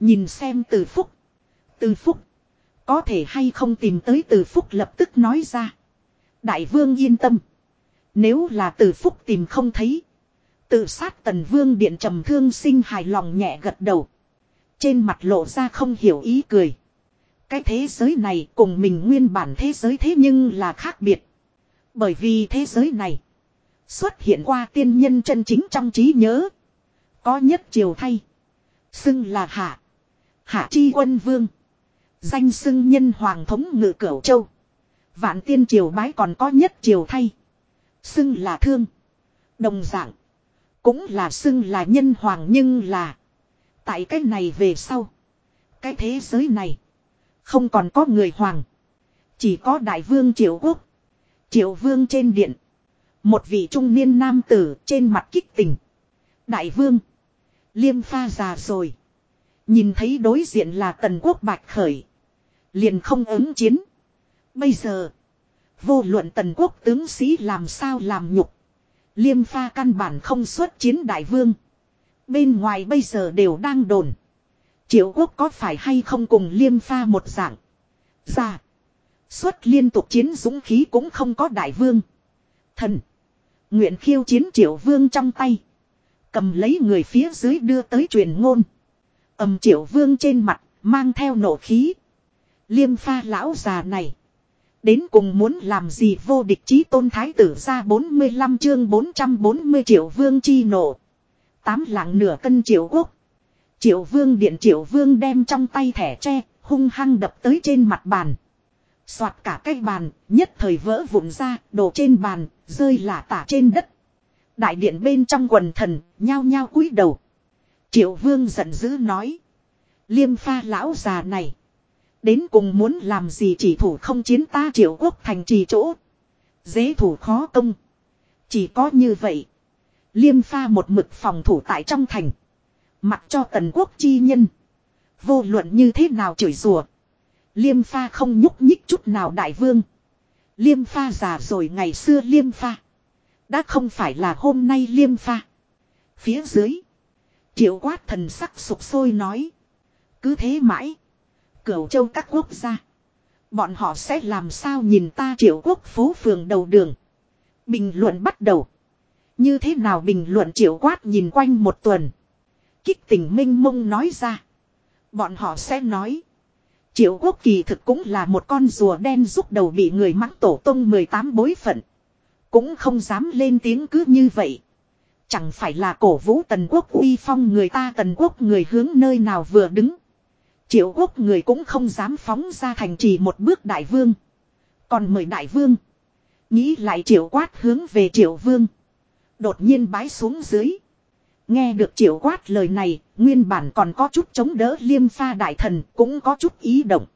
Nhìn xem từ phúc. Từ phúc. Có thể hay không tìm tới từ phúc lập tức nói ra. Đại vương yên tâm. Nếu là từ phúc tìm không thấy. Tự sát tần vương điện trầm thương sinh hài lòng nhẹ gật đầu. Trên mặt lộ ra không hiểu ý cười. Cái thế giới này cùng mình nguyên bản thế giới thế nhưng là khác biệt. Bởi vì thế giới này xuất hiện qua tiên nhân chân chính trong trí nhớ. Có nhất triều thay. Xưng là hạ. Hạ chi quân vương. Danh xưng nhân hoàng thống ngự cửu châu. Vạn tiên triều bái còn có nhất triều thay. Xưng là thương. Đồng dạng. Cũng là xưng là nhân hoàng nhưng là. Tại cái này về sau. Cái thế giới này. Không còn có người hoàng. Chỉ có đại vương triều quốc. Triệu vương trên điện. Một vị trung niên nam tử trên mặt kích tình. Đại vương. Liêm pha già rồi. Nhìn thấy đối diện là tần quốc bạch khởi. Liền không ứng chiến. Bây giờ. Vô luận tần quốc tướng sĩ làm sao làm nhục. Liêm pha căn bản không xuất chiến đại vương. Bên ngoài bây giờ đều đang đồn. Triệu quốc có phải hay không cùng liêm pha một dạng. Ra. Xuất liên tục chiến dũng khí cũng không có đại vương. Thần. Nguyện khiêu chiến triệu vương trong tay. Cầm lấy người phía dưới đưa tới truyền ngôn. ầm triệu vương trên mặt, mang theo nổ khí. Liêm pha lão già này. Đến cùng muốn làm gì vô địch chí tôn thái tử ra 45 chương 440 triệu vương chi nổ. Tám lạng nửa cân triệu quốc. Triệu vương điện triệu vương đem trong tay thẻ tre, hung hăng đập tới trên mặt bàn. Xoạt cả cái bàn, nhất thời vỡ vụn ra, đổ trên bàn, rơi lả tả trên đất. Đại điện bên trong quần thần, nhao nhao cúi đầu. Triệu vương giận dữ nói. Liêm pha lão già này. Đến cùng muốn làm gì chỉ thủ không chiến ta triệu quốc thành trì chỗ. Dễ thủ khó công. Chỉ có như vậy. Liêm pha một mực phòng thủ tại trong thành. Mặc cho tần quốc chi nhân. Vô luận như thế nào chửi rủa Liêm pha không nhúc nhích chút nào đại vương. Liêm pha già rồi ngày xưa liêm pha. Đã không phải là hôm nay liêm pha. Phía dưới. Triệu quát thần sắc sụp sôi nói. Cứ thế mãi. Cửu châu các quốc gia. Bọn họ sẽ làm sao nhìn ta triệu quốc phố phường đầu đường. Bình luận bắt đầu. Như thế nào bình luận triệu quát nhìn quanh một tuần. Kích tình minh mông nói ra. Bọn họ sẽ nói. Triệu quốc kỳ thực cũng là một con rùa đen rút đầu bị người mắng tổ tông 18 bối phận. Cũng không dám lên tiếng cứ như vậy. Chẳng phải là cổ vũ tần quốc uy phong người ta tần quốc người hướng nơi nào vừa đứng. Triệu quốc người cũng không dám phóng ra thành trì một bước đại vương. Còn mời đại vương. Nghĩ lại triệu quát hướng về triệu vương. Đột nhiên bái xuống dưới. Nghe được triệu quát lời này, nguyên bản còn có chút chống đỡ liêm pha đại thần, cũng có chút ý động.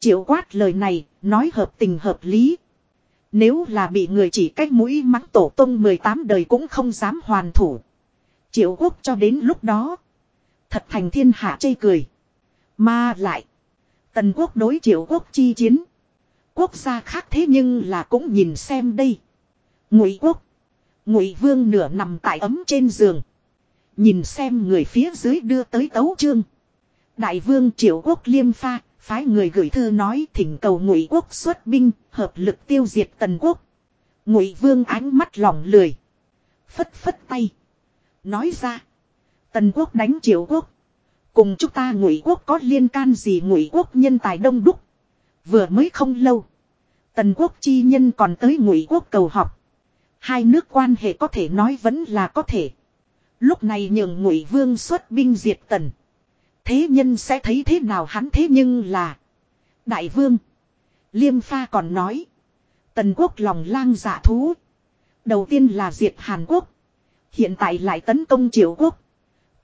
Triệu quát lời này, nói hợp tình hợp lý. Nếu là bị người chỉ cách mũi mắng tổ tông 18 đời cũng không dám hoàn thủ. Triệu quốc cho đến lúc đó. Thật thành thiên hạ chây cười. Mà lại. Tần quốc đối triệu quốc chi chiến. Quốc gia khác thế nhưng là cũng nhìn xem đây. Ngụy quốc. Ngụy vương nửa nằm tại ấm trên giường. Nhìn xem người phía dưới đưa tới tấu chương. Đại vương triệu quốc liêm pha, phái người gửi thư nói thỉnh cầu ngụy quốc xuất binh, hợp lực tiêu diệt tần quốc. Ngụy vương ánh mắt lỏng lười. Phất phất tay. Nói ra. Tần quốc đánh triệu quốc. Cùng chúng ta ngụy quốc có liên can gì ngụy quốc nhân tài đông đúc. Vừa mới không lâu. Tần quốc chi nhân còn tới ngụy quốc cầu học. Hai nước quan hệ có thể nói vẫn là có thể. Lúc này nhường ngụy vương xuất binh diệt tần. Thế nhân sẽ thấy thế nào hắn thế nhưng là. Đại vương. Liêm pha còn nói. Tần quốc lòng lang dạ thú. Đầu tiên là diệt Hàn Quốc. Hiện tại lại tấn công Triều Quốc.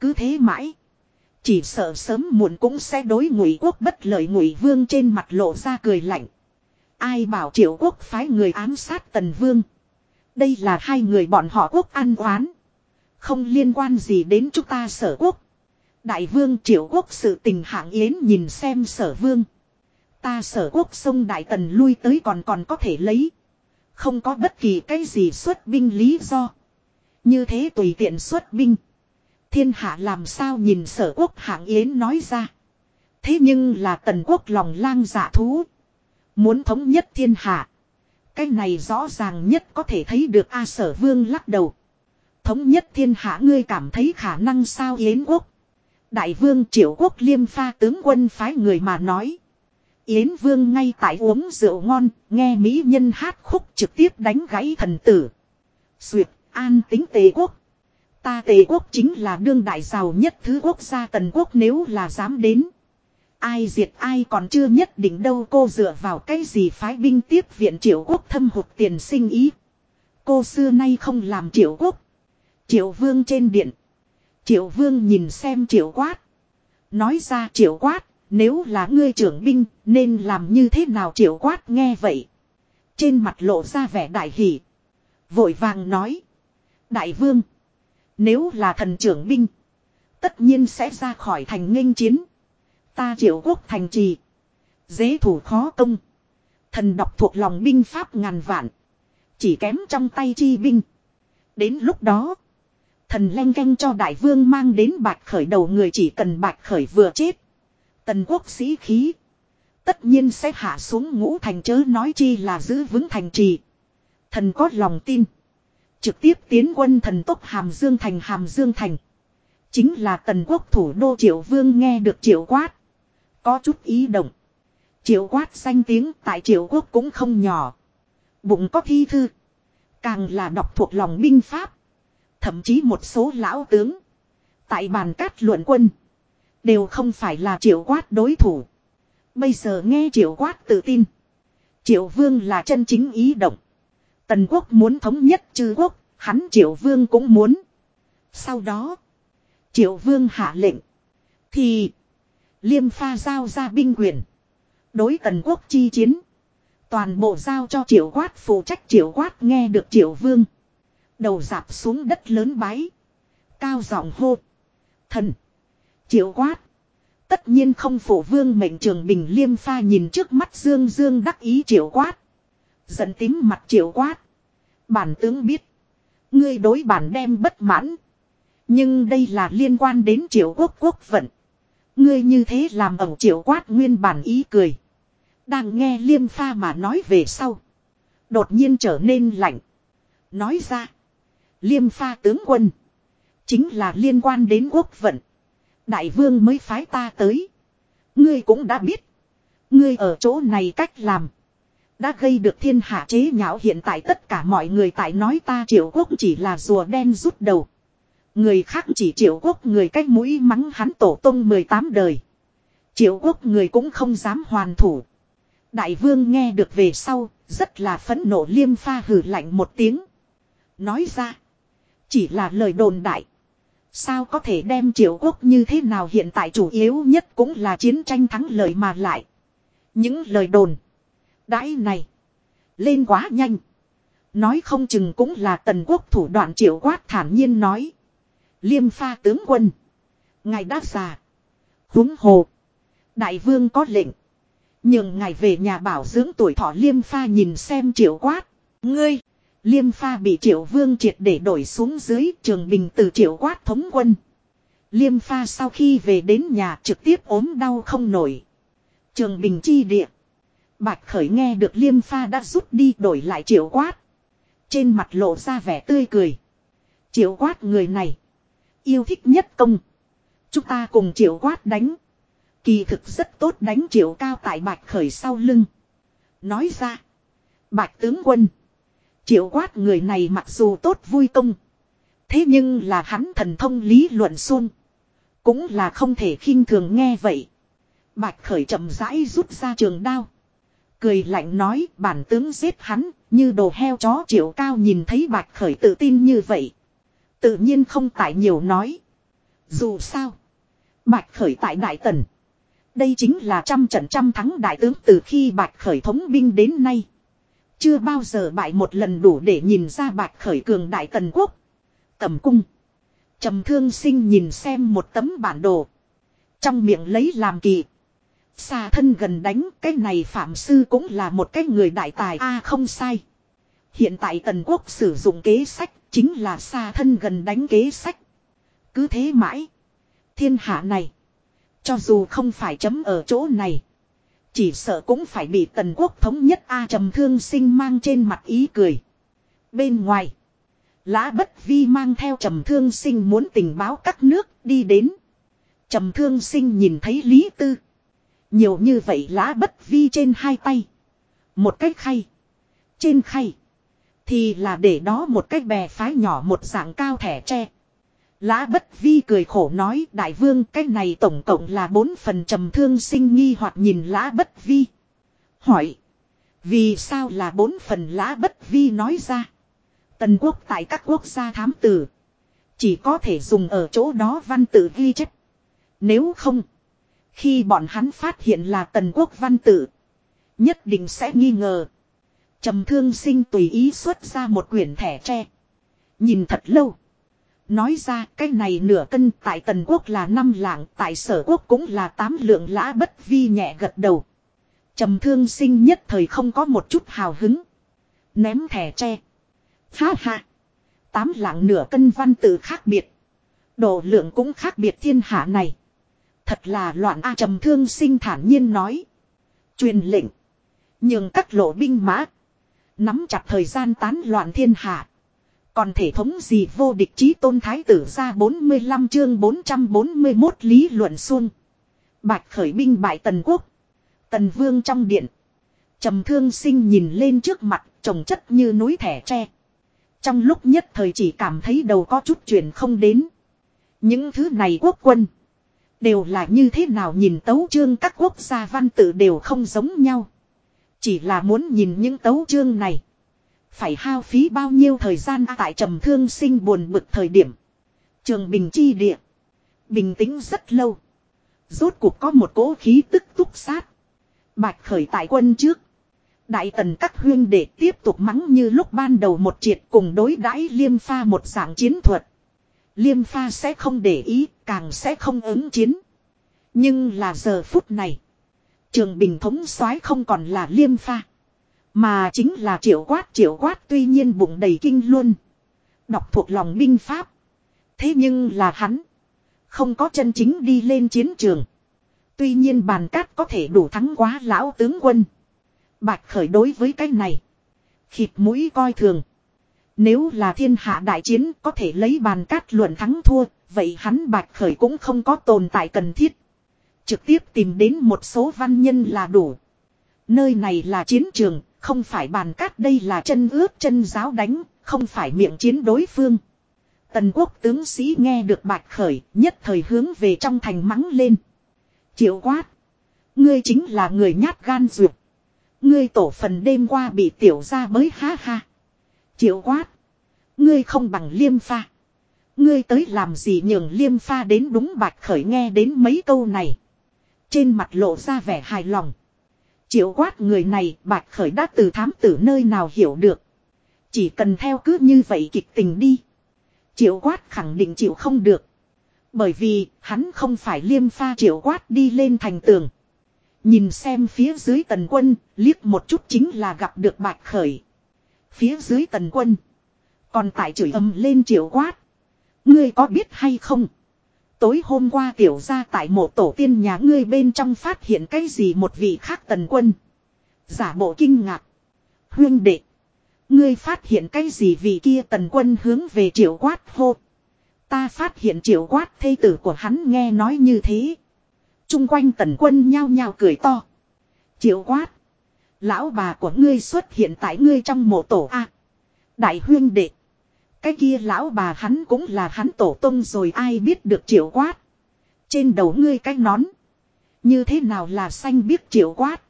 Cứ thế mãi. Chỉ sợ sớm muộn cũng sẽ đối ngụy quốc bất lợi ngụy vương trên mặt lộ ra cười lạnh. Ai bảo triệu quốc phái người ám sát tần vương. Đây là hai người bọn họ quốc ăn oán. Không liên quan gì đến chúng ta sở quốc. Đại vương triệu quốc sự tình hạng yến nhìn xem sở vương. Ta sở quốc sông đại tần lui tới còn còn có thể lấy. Không có bất kỳ cái gì xuất binh lý do. Như thế tùy tiện xuất binh. Thiên hạ làm sao nhìn sở quốc hạng yến nói ra. Thế nhưng là tần quốc lòng lang dạ thú. Muốn thống nhất thiên hạ. Cái này rõ ràng nhất có thể thấy được A sở vương lắc đầu. Thống nhất thiên hạ ngươi cảm thấy khả năng sao yến quốc. Đại vương triệu quốc liêm pha tướng quân phái người mà nói. Yến vương ngay tại uống rượu ngon, nghe mỹ nhân hát khúc trực tiếp đánh gãy thần tử. Duyệt, an tính tề quốc. Ta tề quốc chính là đương đại giàu nhất thứ quốc gia tần quốc nếu là dám đến. Ai diệt ai còn chưa nhất định đâu cô dựa vào cái gì phái binh tiếp viện triệu quốc thâm hụt tiền sinh ý. Cô xưa nay không làm triệu quốc. Triệu vương trên điện. Triệu vương nhìn xem triệu quát. Nói ra triệu quát, nếu là ngươi trưởng binh, nên làm như thế nào triệu quát nghe vậy. Trên mặt lộ ra vẻ đại hỷ. Vội vàng nói. Đại vương. Nếu là thần trưởng binh. Tất nhiên sẽ ra khỏi thành nghênh chiến. Ta triệu quốc thành trì. Dế thủ khó công. Thần đọc thuộc lòng binh pháp ngàn vạn. Chỉ kém trong tay chi binh. Đến lúc đó. Thần len canh cho đại vương mang đến bạch khởi đầu người chỉ cần bạch khởi vừa chết. Tần quốc sĩ khí. Tất nhiên sẽ hạ xuống ngũ thành chớ nói chi là giữ vững thành trì. Thần có lòng tin. Trực tiếp tiến quân thần tốc Hàm Dương Thành, Hàm Dương Thành. Chính là tần quốc thủ đô Triệu Vương nghe được Triệu Quát. Có chút ý động. Triệu Quát danh tiếng tại Triệu Quốc cũng không nhỏ. Bụng có thi thư. Càng là đọc thuộc lòng binh pháp. Thậm chí một số lão tướng. Tại bàn cát luận quân. Đều không phải là triệu quát đối thủ. Bây giờ nghe triệu quát tự tin. Triệu vương là chân chính ý động. Tần quốc muốn thống nhất chư quốc. Hắn triệu vương cũng muốn. Sau đó. Triệu vương hạ lệnh. Thì. Liêm pha giao ra binh quyền. Đối tần quốc chi chiến. Toàn bộ giao cho triệu quát phụ trách triệu quát nghe được triệu vương. Đầu dạp xuống đất lớn bái. Cao giọng hô. Thần. Triệu quát. Tất nhiên không phổ vương mệnh trường bình liêm pha nhìn trước mắt dương dương đắc ý triệu quát. Giận tím mặt triệu quát. Bản tướng biết. Ngươi đối bản đem bất mãn. Nhưng đây là liên quan đến triệu quốc quốc vận. Ngươi như thế làm ẩu triệu quát nguyên bản ý cười. Đang nghe liêm pha mà nói về sau. Đột nhiên trở nên lạnh. Nói ra. Liêm pha tướng quân. Chính là liên quan đến quốc vận. Đại vương mới phái ta tới. Ngươi cũng đã biết. Ngươi ở chỗ này cách làm. Đã gây được thiên hạ chế nhạo hiện tại tất cả mọi người tại nói ta triệu quốc chỉ là rùa đen rút đầu. Người khác chỉ triệu quốc người cách mũi mắng hắn tổ tông 18 đời. Triệu quốc người cũng không dám hoàn thủ. Đại vương nghe được về sau, rất là phẫn nộ liêm pha hử lạnh một tiếng. Nói ra, chỉ là lời đồn đại. Sao có thể đem triệu quốc như thế nào hiện tại chủ yếu nhất cũng là chiến tranh thắng lợi mà lại. Những lời đồn. Đãi này. Lên quá nhanh. Nói không chừng cũng là tần quốc thủ đoạn triệu quát thản nhiên nói. Liêm pha tướng quân. Ngài đã già. Húng hồ. Đại vương có lệnh. Nhưng ngài về nhà bảo dưỡng tuổi thọ liêm pha nhìn xem triệu quát. Ngươi. Liêm pha bị triệu vương triệt để đổi xuống dưới, trường bình từ triệu quát thống quân. Liêm pha sau khi về đến nhà trực tiếp ốm đau không nổi. Trường bình chi địa. Bạch khởi nghe được liêm pha đã rút đi đổi lại triệu quát. Trên mặt lộ ra vẻ tươi cười. Triệu quát người này. Yêu thích nhất công. Chúng ta cùng triệu quát đánh. Kỳ thực rất tốt đánh triệu cao tại bạch khởi sau lưng. Nói ra. Bạch tướng quân. Triệu quát người này mặc dù tốt vui công. Thế nhưng là hắn thần thông lý luận xuông. Cũng là không thể khinh thường nghe vậy. Bạch khởi chậm rãi rút ra trường đao. Cười lạnh nói, bản tướng giết hắn, như đồ heo chó triệu cao nhìn thấy bạch khởi tự tin như vậy. Tự nhiên không tại nhiều nói. Dù sao. Bạch khởi tại đại tần. Đây chính là trăm trận trăm thắng đại tướng từ khi bạch khởi thống binh đến nay. Chưa bao giờ bại một lần đủ để nhìn ra bạch khởi cường đại tần quốc. Tầm cung. trầm thương sinh nhìn xem một tấm bản đồ. Trong miệng lấy làm kỳ. Xa thân gần đánh, cái này phạm sư cũng là một cái người đại tài a, không sai. Hiện tại tần quốc sử dụng kế sách chính là xa thân gần đánh kế sách. Cứ thế mãi. Thiên hạ này. Cho dù không phải chấm ở chỗ này. Chỉ sợ cũng phải bị tần quốc thống nhất A trầm thương sinh mang trên mặt ý cười. Bên ngoài. Lã bất vi mang theo trầm thương sinh muốn tình báo các nước đi đến. trầm thương sinh nhìn thấy Lý Tư. Nhiều như vậy lá bất vi trên hai tay. Một cái khay. Trên khay. Thì là để đó một cái bè phái nhỏ một dạng cao thẻ tre. Lã bất vi cười khổ nói, đại vương, cái này tổng cộng là bốn phần trầm thương sinh nghi hoặc nhìn lã bất vi. Hỏi. Vì sao là bốn phần lã bất vi nói ra. Tần quốc tại các quốc gia thám tử. Chỉ có thể dùng ở chỗ đó văn tự ghi chép. Nếu không. Khi bọn hắn phát hiện là tần quốc văn tự. Nhất định sẽ nghi ngờ. Trầm thương sinh tùy ý xuất ra một quyển thẻ tre. Nhìn thật lâu. Nói ra, cái này nửa cân tại tần quốc là năm lạng, tại sở quốc cũng là tám lượng lã bất vi nhẹ gật đầu. Trầm thương sinh nhất thời không có một chút hào hứng. Ném thẻ tre. Ha ha. Tám lạng nửa cân văn tự khác biệt. Độ lượng cũng khác biệt thiên hạ này. Thật là loạn A trầm thương sinh thản nhiên nói. Truyền lệnh. Nhưng các lộ binh mã. Nắm chặt thời gian tán loạn thiên hạ. Còn thể thống gì vô địch chí tôn thái tử ra 45 chương 441 lý luận xuân Bạch khởi binh bại tần quốc. Tần vương trong điện. trầm thương sinh nhìn lên trước mặt, trồng chất như núi thẻ tre. Trong lúc nhất thời chỉ cảm thấy đầu có chút chuyện không đến. Những thứ này quốc quân. Đều là như thế nào nhìn tấu chương các quốc gia văn tự đều không giống nhau. Chỉ là muốn nhìn những tấu chương này. Phải hao phí bao nhiêu thời gian tại trầm thương sinh buồn bực thời điểm. Trường Bình Chi Địa. Bình tĩnh rất lâu. Rốt cuộc có một cỗ khí tức túc sát. Bạch khởi tại quân trước. Đại tần các huyên để tiếp tục mắng như lúc ban đầu một triệt cùng đối đãi liêm pha một dạng chiến thuật. Liêm pha sẽ không để ý, càng sẽ không ứng chiến. Nhưng là giờ phút này. Trường bình thống soái không còn là liêm pha. Mà chính là triệu quát triệu quát tuy nhiên bụng đầy kinh luôn. Đọc thuộc lòng binh pháp. Thế nhưng là hắn. Không có chân chính đi lên chiến trường. Tuy nhiên bàn cát có thể đủ thắng quá lão tướng quân. Bạch khởi đối với cái này. Khịt mũi coi thường. Nếu là thiên hạ đại chiến có thể lấy bàn cát luận thắng thua. Vậy hắn bạch khởi cũng không có tồn tại cần thiết. Trực tiếp tìm đến một số văn nhân là đủ. Nơi này là chiến trường, không phải bàn cát đây là chân ướt chân giáo đánh, không phải miệng chiến đối phương. Tần quốc tướng sĩ nghe được bạch khởi, nhất thời hướng về trong thành mắng lên. Triệu quát. Ngươi chính là người nhát gan duyệt. Ngươi tổ phần đêm qua bị tiểu ra bới ha ha. Triệu quát. Ngươi không bằng liêm pha. Ngươi tới làm gì nhường liêm pha đến đúng bạch khởi nghe đến mấy câu này. Trên mặt lộ ra vẻ hài lòng. Triệu quát người này bạch khởi đã từ thám tử nơi nào hiểu được. Chỉ cần theo cứ như vậy kịch tình đi. Triệu quát khẳng định chịu không được. Bởi vì hắn không phải liêm pha triệu quát đi lên thành tường. Nhìn xem phía dưới tần quân, liếc một chút chính là gặp được bạch khởi. Phía dưới tần quân. Còn tại chửi âm lên triệu quát. Ngươi có biết hay không? Tối hôm qua tiểu ra tại mộ tổ tiên nhà ngươi bên trong phát hiện cái gì một vị khác tần quân. Giả bộ kinh ngạc. Huyên đệ. Ngươi phát hiện cái gì vì kia tần quân hướng về triệu quát hô. Ta phát hiện triệu quát thê tử của hắn nghe nói như thế. Trung quanh tần quân nhao nhao cười to. Triệu quát. Lão bà của ngươi xuất hiện tại ngươi trong mộ tổ A. đại huyên đệ. Cái kia lão bà hắn cũng là hắn tổ tông rồi ai biết được triệu quát. Trên đầu ngươi cái nón. Như thế nào là xanh biết triệu quát.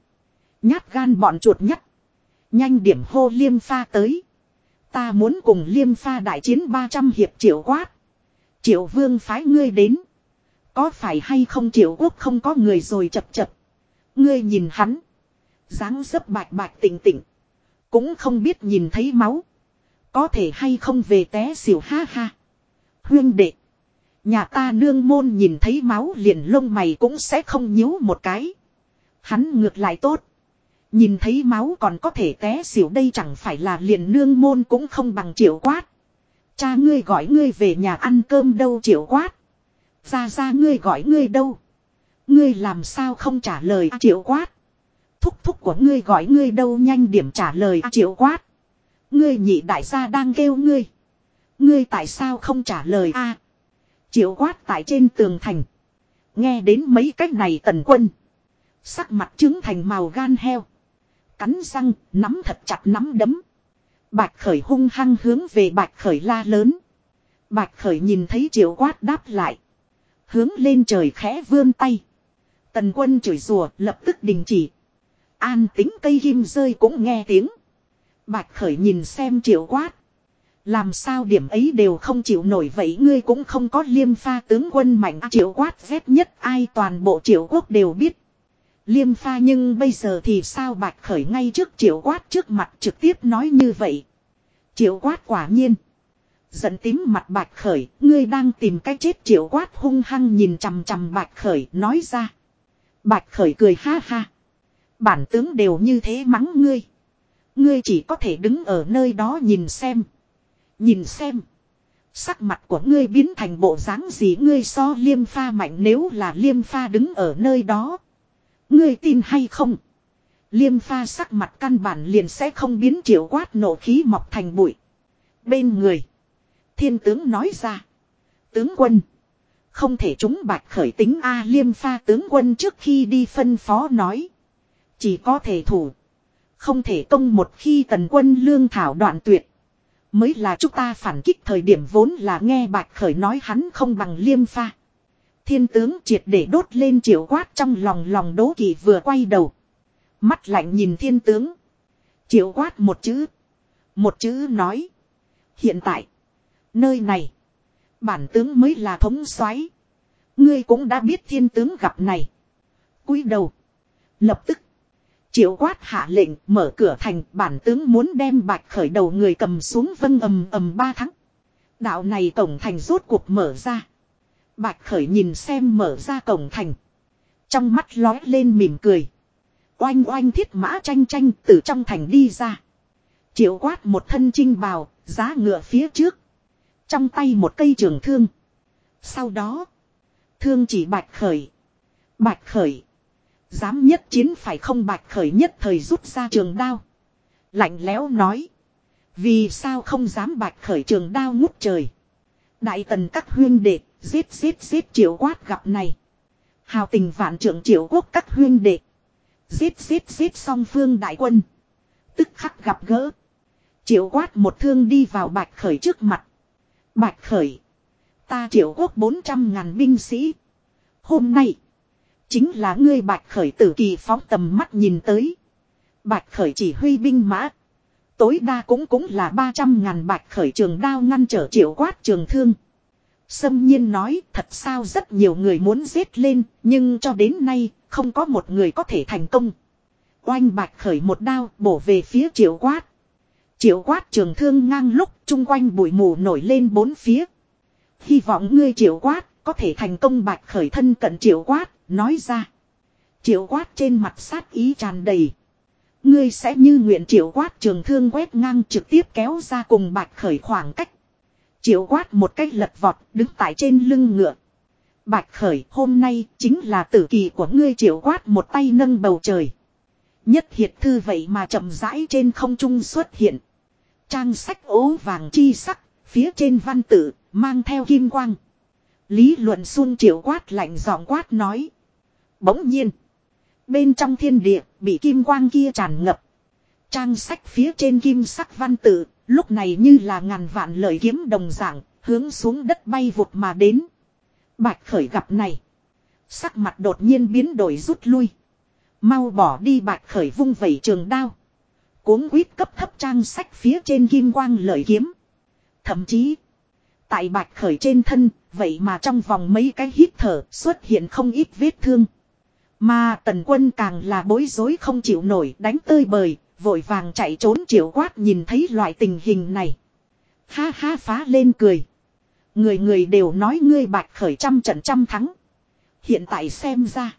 Nhát gan bọn chuột nhắt. Nhanh điểm hô liêm pha tới. Ta muốn cùng liêm pha đại chiến 300 hiệp triệu quát. Triệu vương phái ngươi đến. Có phải hay không triệu quốc không có người rồi chập chập. Ngươi nhìn hắn. dáng dấp bạch bạch tỉnh tỉnh. Cũng không biết nhìn thấy máu. Có thể hay không về té xỉu ha ha. Huyên đệ. Nhà ta nương môn nhìn thấy máu liền lông mày cũng sẽ không nhíu một cái. Hắn ngược lại tốt. Nhìn thấy máu còn có thể té xỉu đây chẳng phải là liền nương môn cũng không bằng triệu quát. Cha ngươi gọi ngươi về nhà ăn cơm đâu triệu quát. Ra ra ngươi gọi ngươi đâu. Ngươi làm sao không trả lời à, triệu quát. Thúc thúc của ngươi gọi ngươi đâu nhanh điểm trả lời à, triệu quát. Ngươi nhị đại gia đang kêu ngươi. Ngươi tại sao không trả lời a? Triệu quát tại trên tường thành. Nghe đến mấy cách này tần quân. Sắc mặt trứng thành màu gan heo. Cắn răng, nắm thật chặt nắm đấm. Bạch khởi hung hăng hướng về bạch khởi la lớn. Bạch khởi nhìn thấy triệu quát đáp lại. Hướng lên trời khẽ vươn tay. Tần quân chửi rùa lập tức đình chỉ. An tính cây ghim rơi cũng nghe tiếng. Bạch khởi nhìn xem triệu quát. Làm sao điểm ấy đều không chịu nổi vậy ngươi cũng không có liêm pha tướng quân mạnh à, triệu quát ghét nhất ai toàn bộ triệu quốc đều biết. Liêm pha nhưng bây giờ thì sao bạch khởi ngay trước triệu quát trước mặt trực tiếp nói như vậy. Triệu quát quả nhiên. Giận tím mặt bạch khởi, ngươi đang tìm cách chết triệu quát hung hăng nhìn chằm chằm bạch khởi nói ra. Bạch khởi cười ha ha. Bản tướng đều như thế mắng ngươi. Ngươi chỉ có thể đứng ở nơi đó nhìn xem. Nhìn xem. Sắc mặt của ngươi biến thành bộ dáng gì ngươi so liêm pha mạnh nếu là liêm pha đứng ở nơi đó. Ngươi tin hay không? Liêm pha sắc mặt căn bản liền sẽ không biến triệu quát nổ khí mọc thành bụi. Bên người. Thiên tướng nói ra. Tướng quân. Không thể chúng bạch khởi tính A liêm pha tướng quân trước khi đi phân phó nói. Chỉ có thể thủ. Không thể công một khi tần quân lương thảo đoạn tuyệt. Mới là chúng ta phản kích thời điểm vốn là nghe bạch khởi nói hắn không bằng liêm pha. Thiên tướng triệt để đốt lên triệu quát trong lòng lòng đố kỵ vừa quay đầu. Mắt lạnh nhìn thiên tướng. Triệu quát một chữ. Một chữ nói. Hiện tại. Nơi này. Bản tướng mới là thống soái Ngươi cũng đã biết thiên tướng gặp này. cúi đầu. Lập tức. Triệu quát hạ lệnh mở cửa thành bản tướng muốn đem bạch khởi đầu người cầm xuống vân ầm ầm ba tháng. Đạo này cổng thành rốt cuộc mở ra. Bạch khởi nhìn xem mở ra cổng thành. Trong mắt lói lên mỉm cười. Oanh oanh thiết mã tranh tranh từ trong thành đi ra. Triệu quát một thân trinh bào, giá ngựa phía trước. Trong tay một cây trường thương. Sau đó, thương chỉ bạch khởi. Bạch khởi. Dám nhất chiến phải không bạch khởi nhất thời rút ra trường đao. Lạnh lẽo nói. Vì sao không dám bạch khởi trường đao ngút trời. Đại tần các huyên đệ, giết giết giết triệu quát gặp này. Hào tình vạn trưởng triệu quốc các huyên đệ. Giết giết giết song phương đại quân. Tức khắc gặp gỡ. Triệu quát một thương đi vào bạch khởi trước mặt. Bạch khởi. Ta triệu quốc 400 ngàn binh sĩ. Hôm nay. Chính là ngươi bạch khởi tử kỳ phóng tầm mắt nhìn tới. Bạch khởi chỉ huy binh mã. Tối đa cũng cũng là 300 ngàn bạch khởi trường đao ngăn trở triệu quát trường thương. Sâm nhiên nói, thật sao rất nhiều người muốn giết lên, nhưng cho đến nay, không có một người có thể thành công. Oanh bạch khởi một đao, bổ về phía triệu quát. Triệu quát trường thương ngang lúc, chung quanh bụi mù nổi lên bốn phía. Hy vọng ngươi triệu quát, có thể thành công bạch khởi thân cận triệu quát nói ra. Triệu quát trên mặt sát ý tràn đầy. Ngươi sẽ như nguyện triệu quát trường thương quét ngang trực tiếp kéo ra cùng bạch khởi khoảng cách. Triệu quát một cách lật vọt đứng tại trên lưng ngựa. Bạch khởi hôm nay chính là tử kỳ của ngươi triệu quát một tay nâng bầu trời. Nhất hiệt thư vậy mà chậm rãi trên không trung xuất hiện. Trang sách ố vàng chi sắc, phía trên văn tự, mang theo kim quang. Lý luận xuân triệu quát lạnh giọng quát nói. Bỗng nhiên. Bên trong thiên địa, bị kim quang kia tràn ngập. Trang sách phía trên kim sắc văn tự, lúc này như là ngàn vạn lời kiếm đồng dạng, hướng xuống đất bay vụt mà đến. Bạch khởi gặp này. Sắc mặt đột nhiên biến đổi rút lui. Mau bỏ đi bạch khởi vung vẩy trường đao. Cuốn quýt cấp thấp trang sách phía trên kim quang lợi kiếm. Thậm chí. Tại bạch khởi trên thân. Vậy mà trong vòng mấy cái hít thở xuất hiện không ít vết thương. Mà tần quân càng là bối rối không chịu nổi, đánh tơi bời. Vội vàng chạy trốn triệu quát nhìn thấy loại tình hình này. Ha ha phá lên cười. Người người đều nói ngươi bạch khởi trăm trận trăm thắng. Hiện tại xem ra.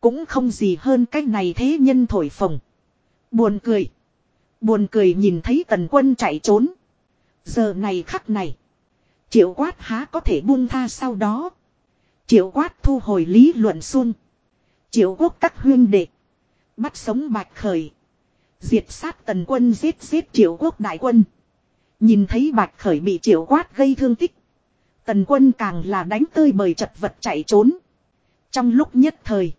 Cũng không gì hơn cái này thế nhân thổi phồng. Buồn cười. Buồn cười nhìn thấy tần quân chạy trốn. Giờ này khắc này. Triệu quát há có thể buông tha sau đó. Triệu quát thu hồi lý luận xuân. Triệu quốc các huyên đệ. Bắt sống bạch khởi. Diệt sát tần quân giết giết triệu quốc đại quân. Nhìn thấy bạch khởi bị triệu quát gây thương tích. Tần quân càng là đánh tơi bời chật vật chạy trốn. Trong lúc nhất thời.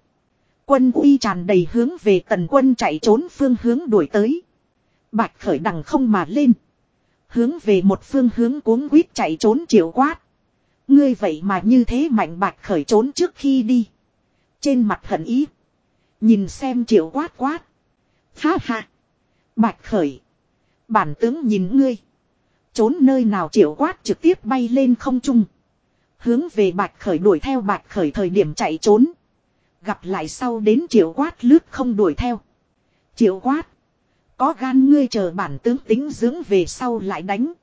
Quân uy tràn đầy hướng về tần quân chạy trốn phương hướng đuổi tới. Bạch khởi đằng không mà lên. Hướng về một phương hướng cuống quýt chạy trốn triệu quát. Ngươi vậy mà như thế mạnh bạch khởi trốn trước khi đi. Trên mặt hận ý. Nhìn xem triệu quát quát. Ha ha. Bạch khởi. Bản tướng nhìn ngươi. Trốn nơi nào triệu quát trực tiếp bay lên không trung. Hướng về bạch khởi đuổi theo bạch khởi thời điểm chạy trốn. Gặp lại sau đến triệu quát lướt không đuổi theo. Triệu quát. Có gan ngươi chờ bản tướng tính dưỡng về sau lại đánh.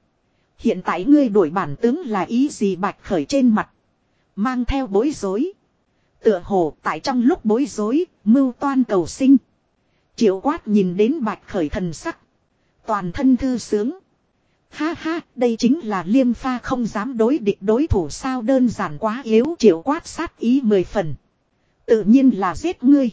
Hiện tại ngươi đuổi bản tướng là ý gì bạch khởi trên mặt. Mang theo bối rối. Tựa hồ tại trong lúc bối rối, mưu toan cầu sinh. Triệu quát nhìn đến bạch khởi thần sắc. Toàn thân thư sướng. Ha ha, đây chính là liêm pha không dám đối địch đối thủ sao đơn giản quá yếu triệu quát sát ý mười phần. Tự nhiên là giết ngươi.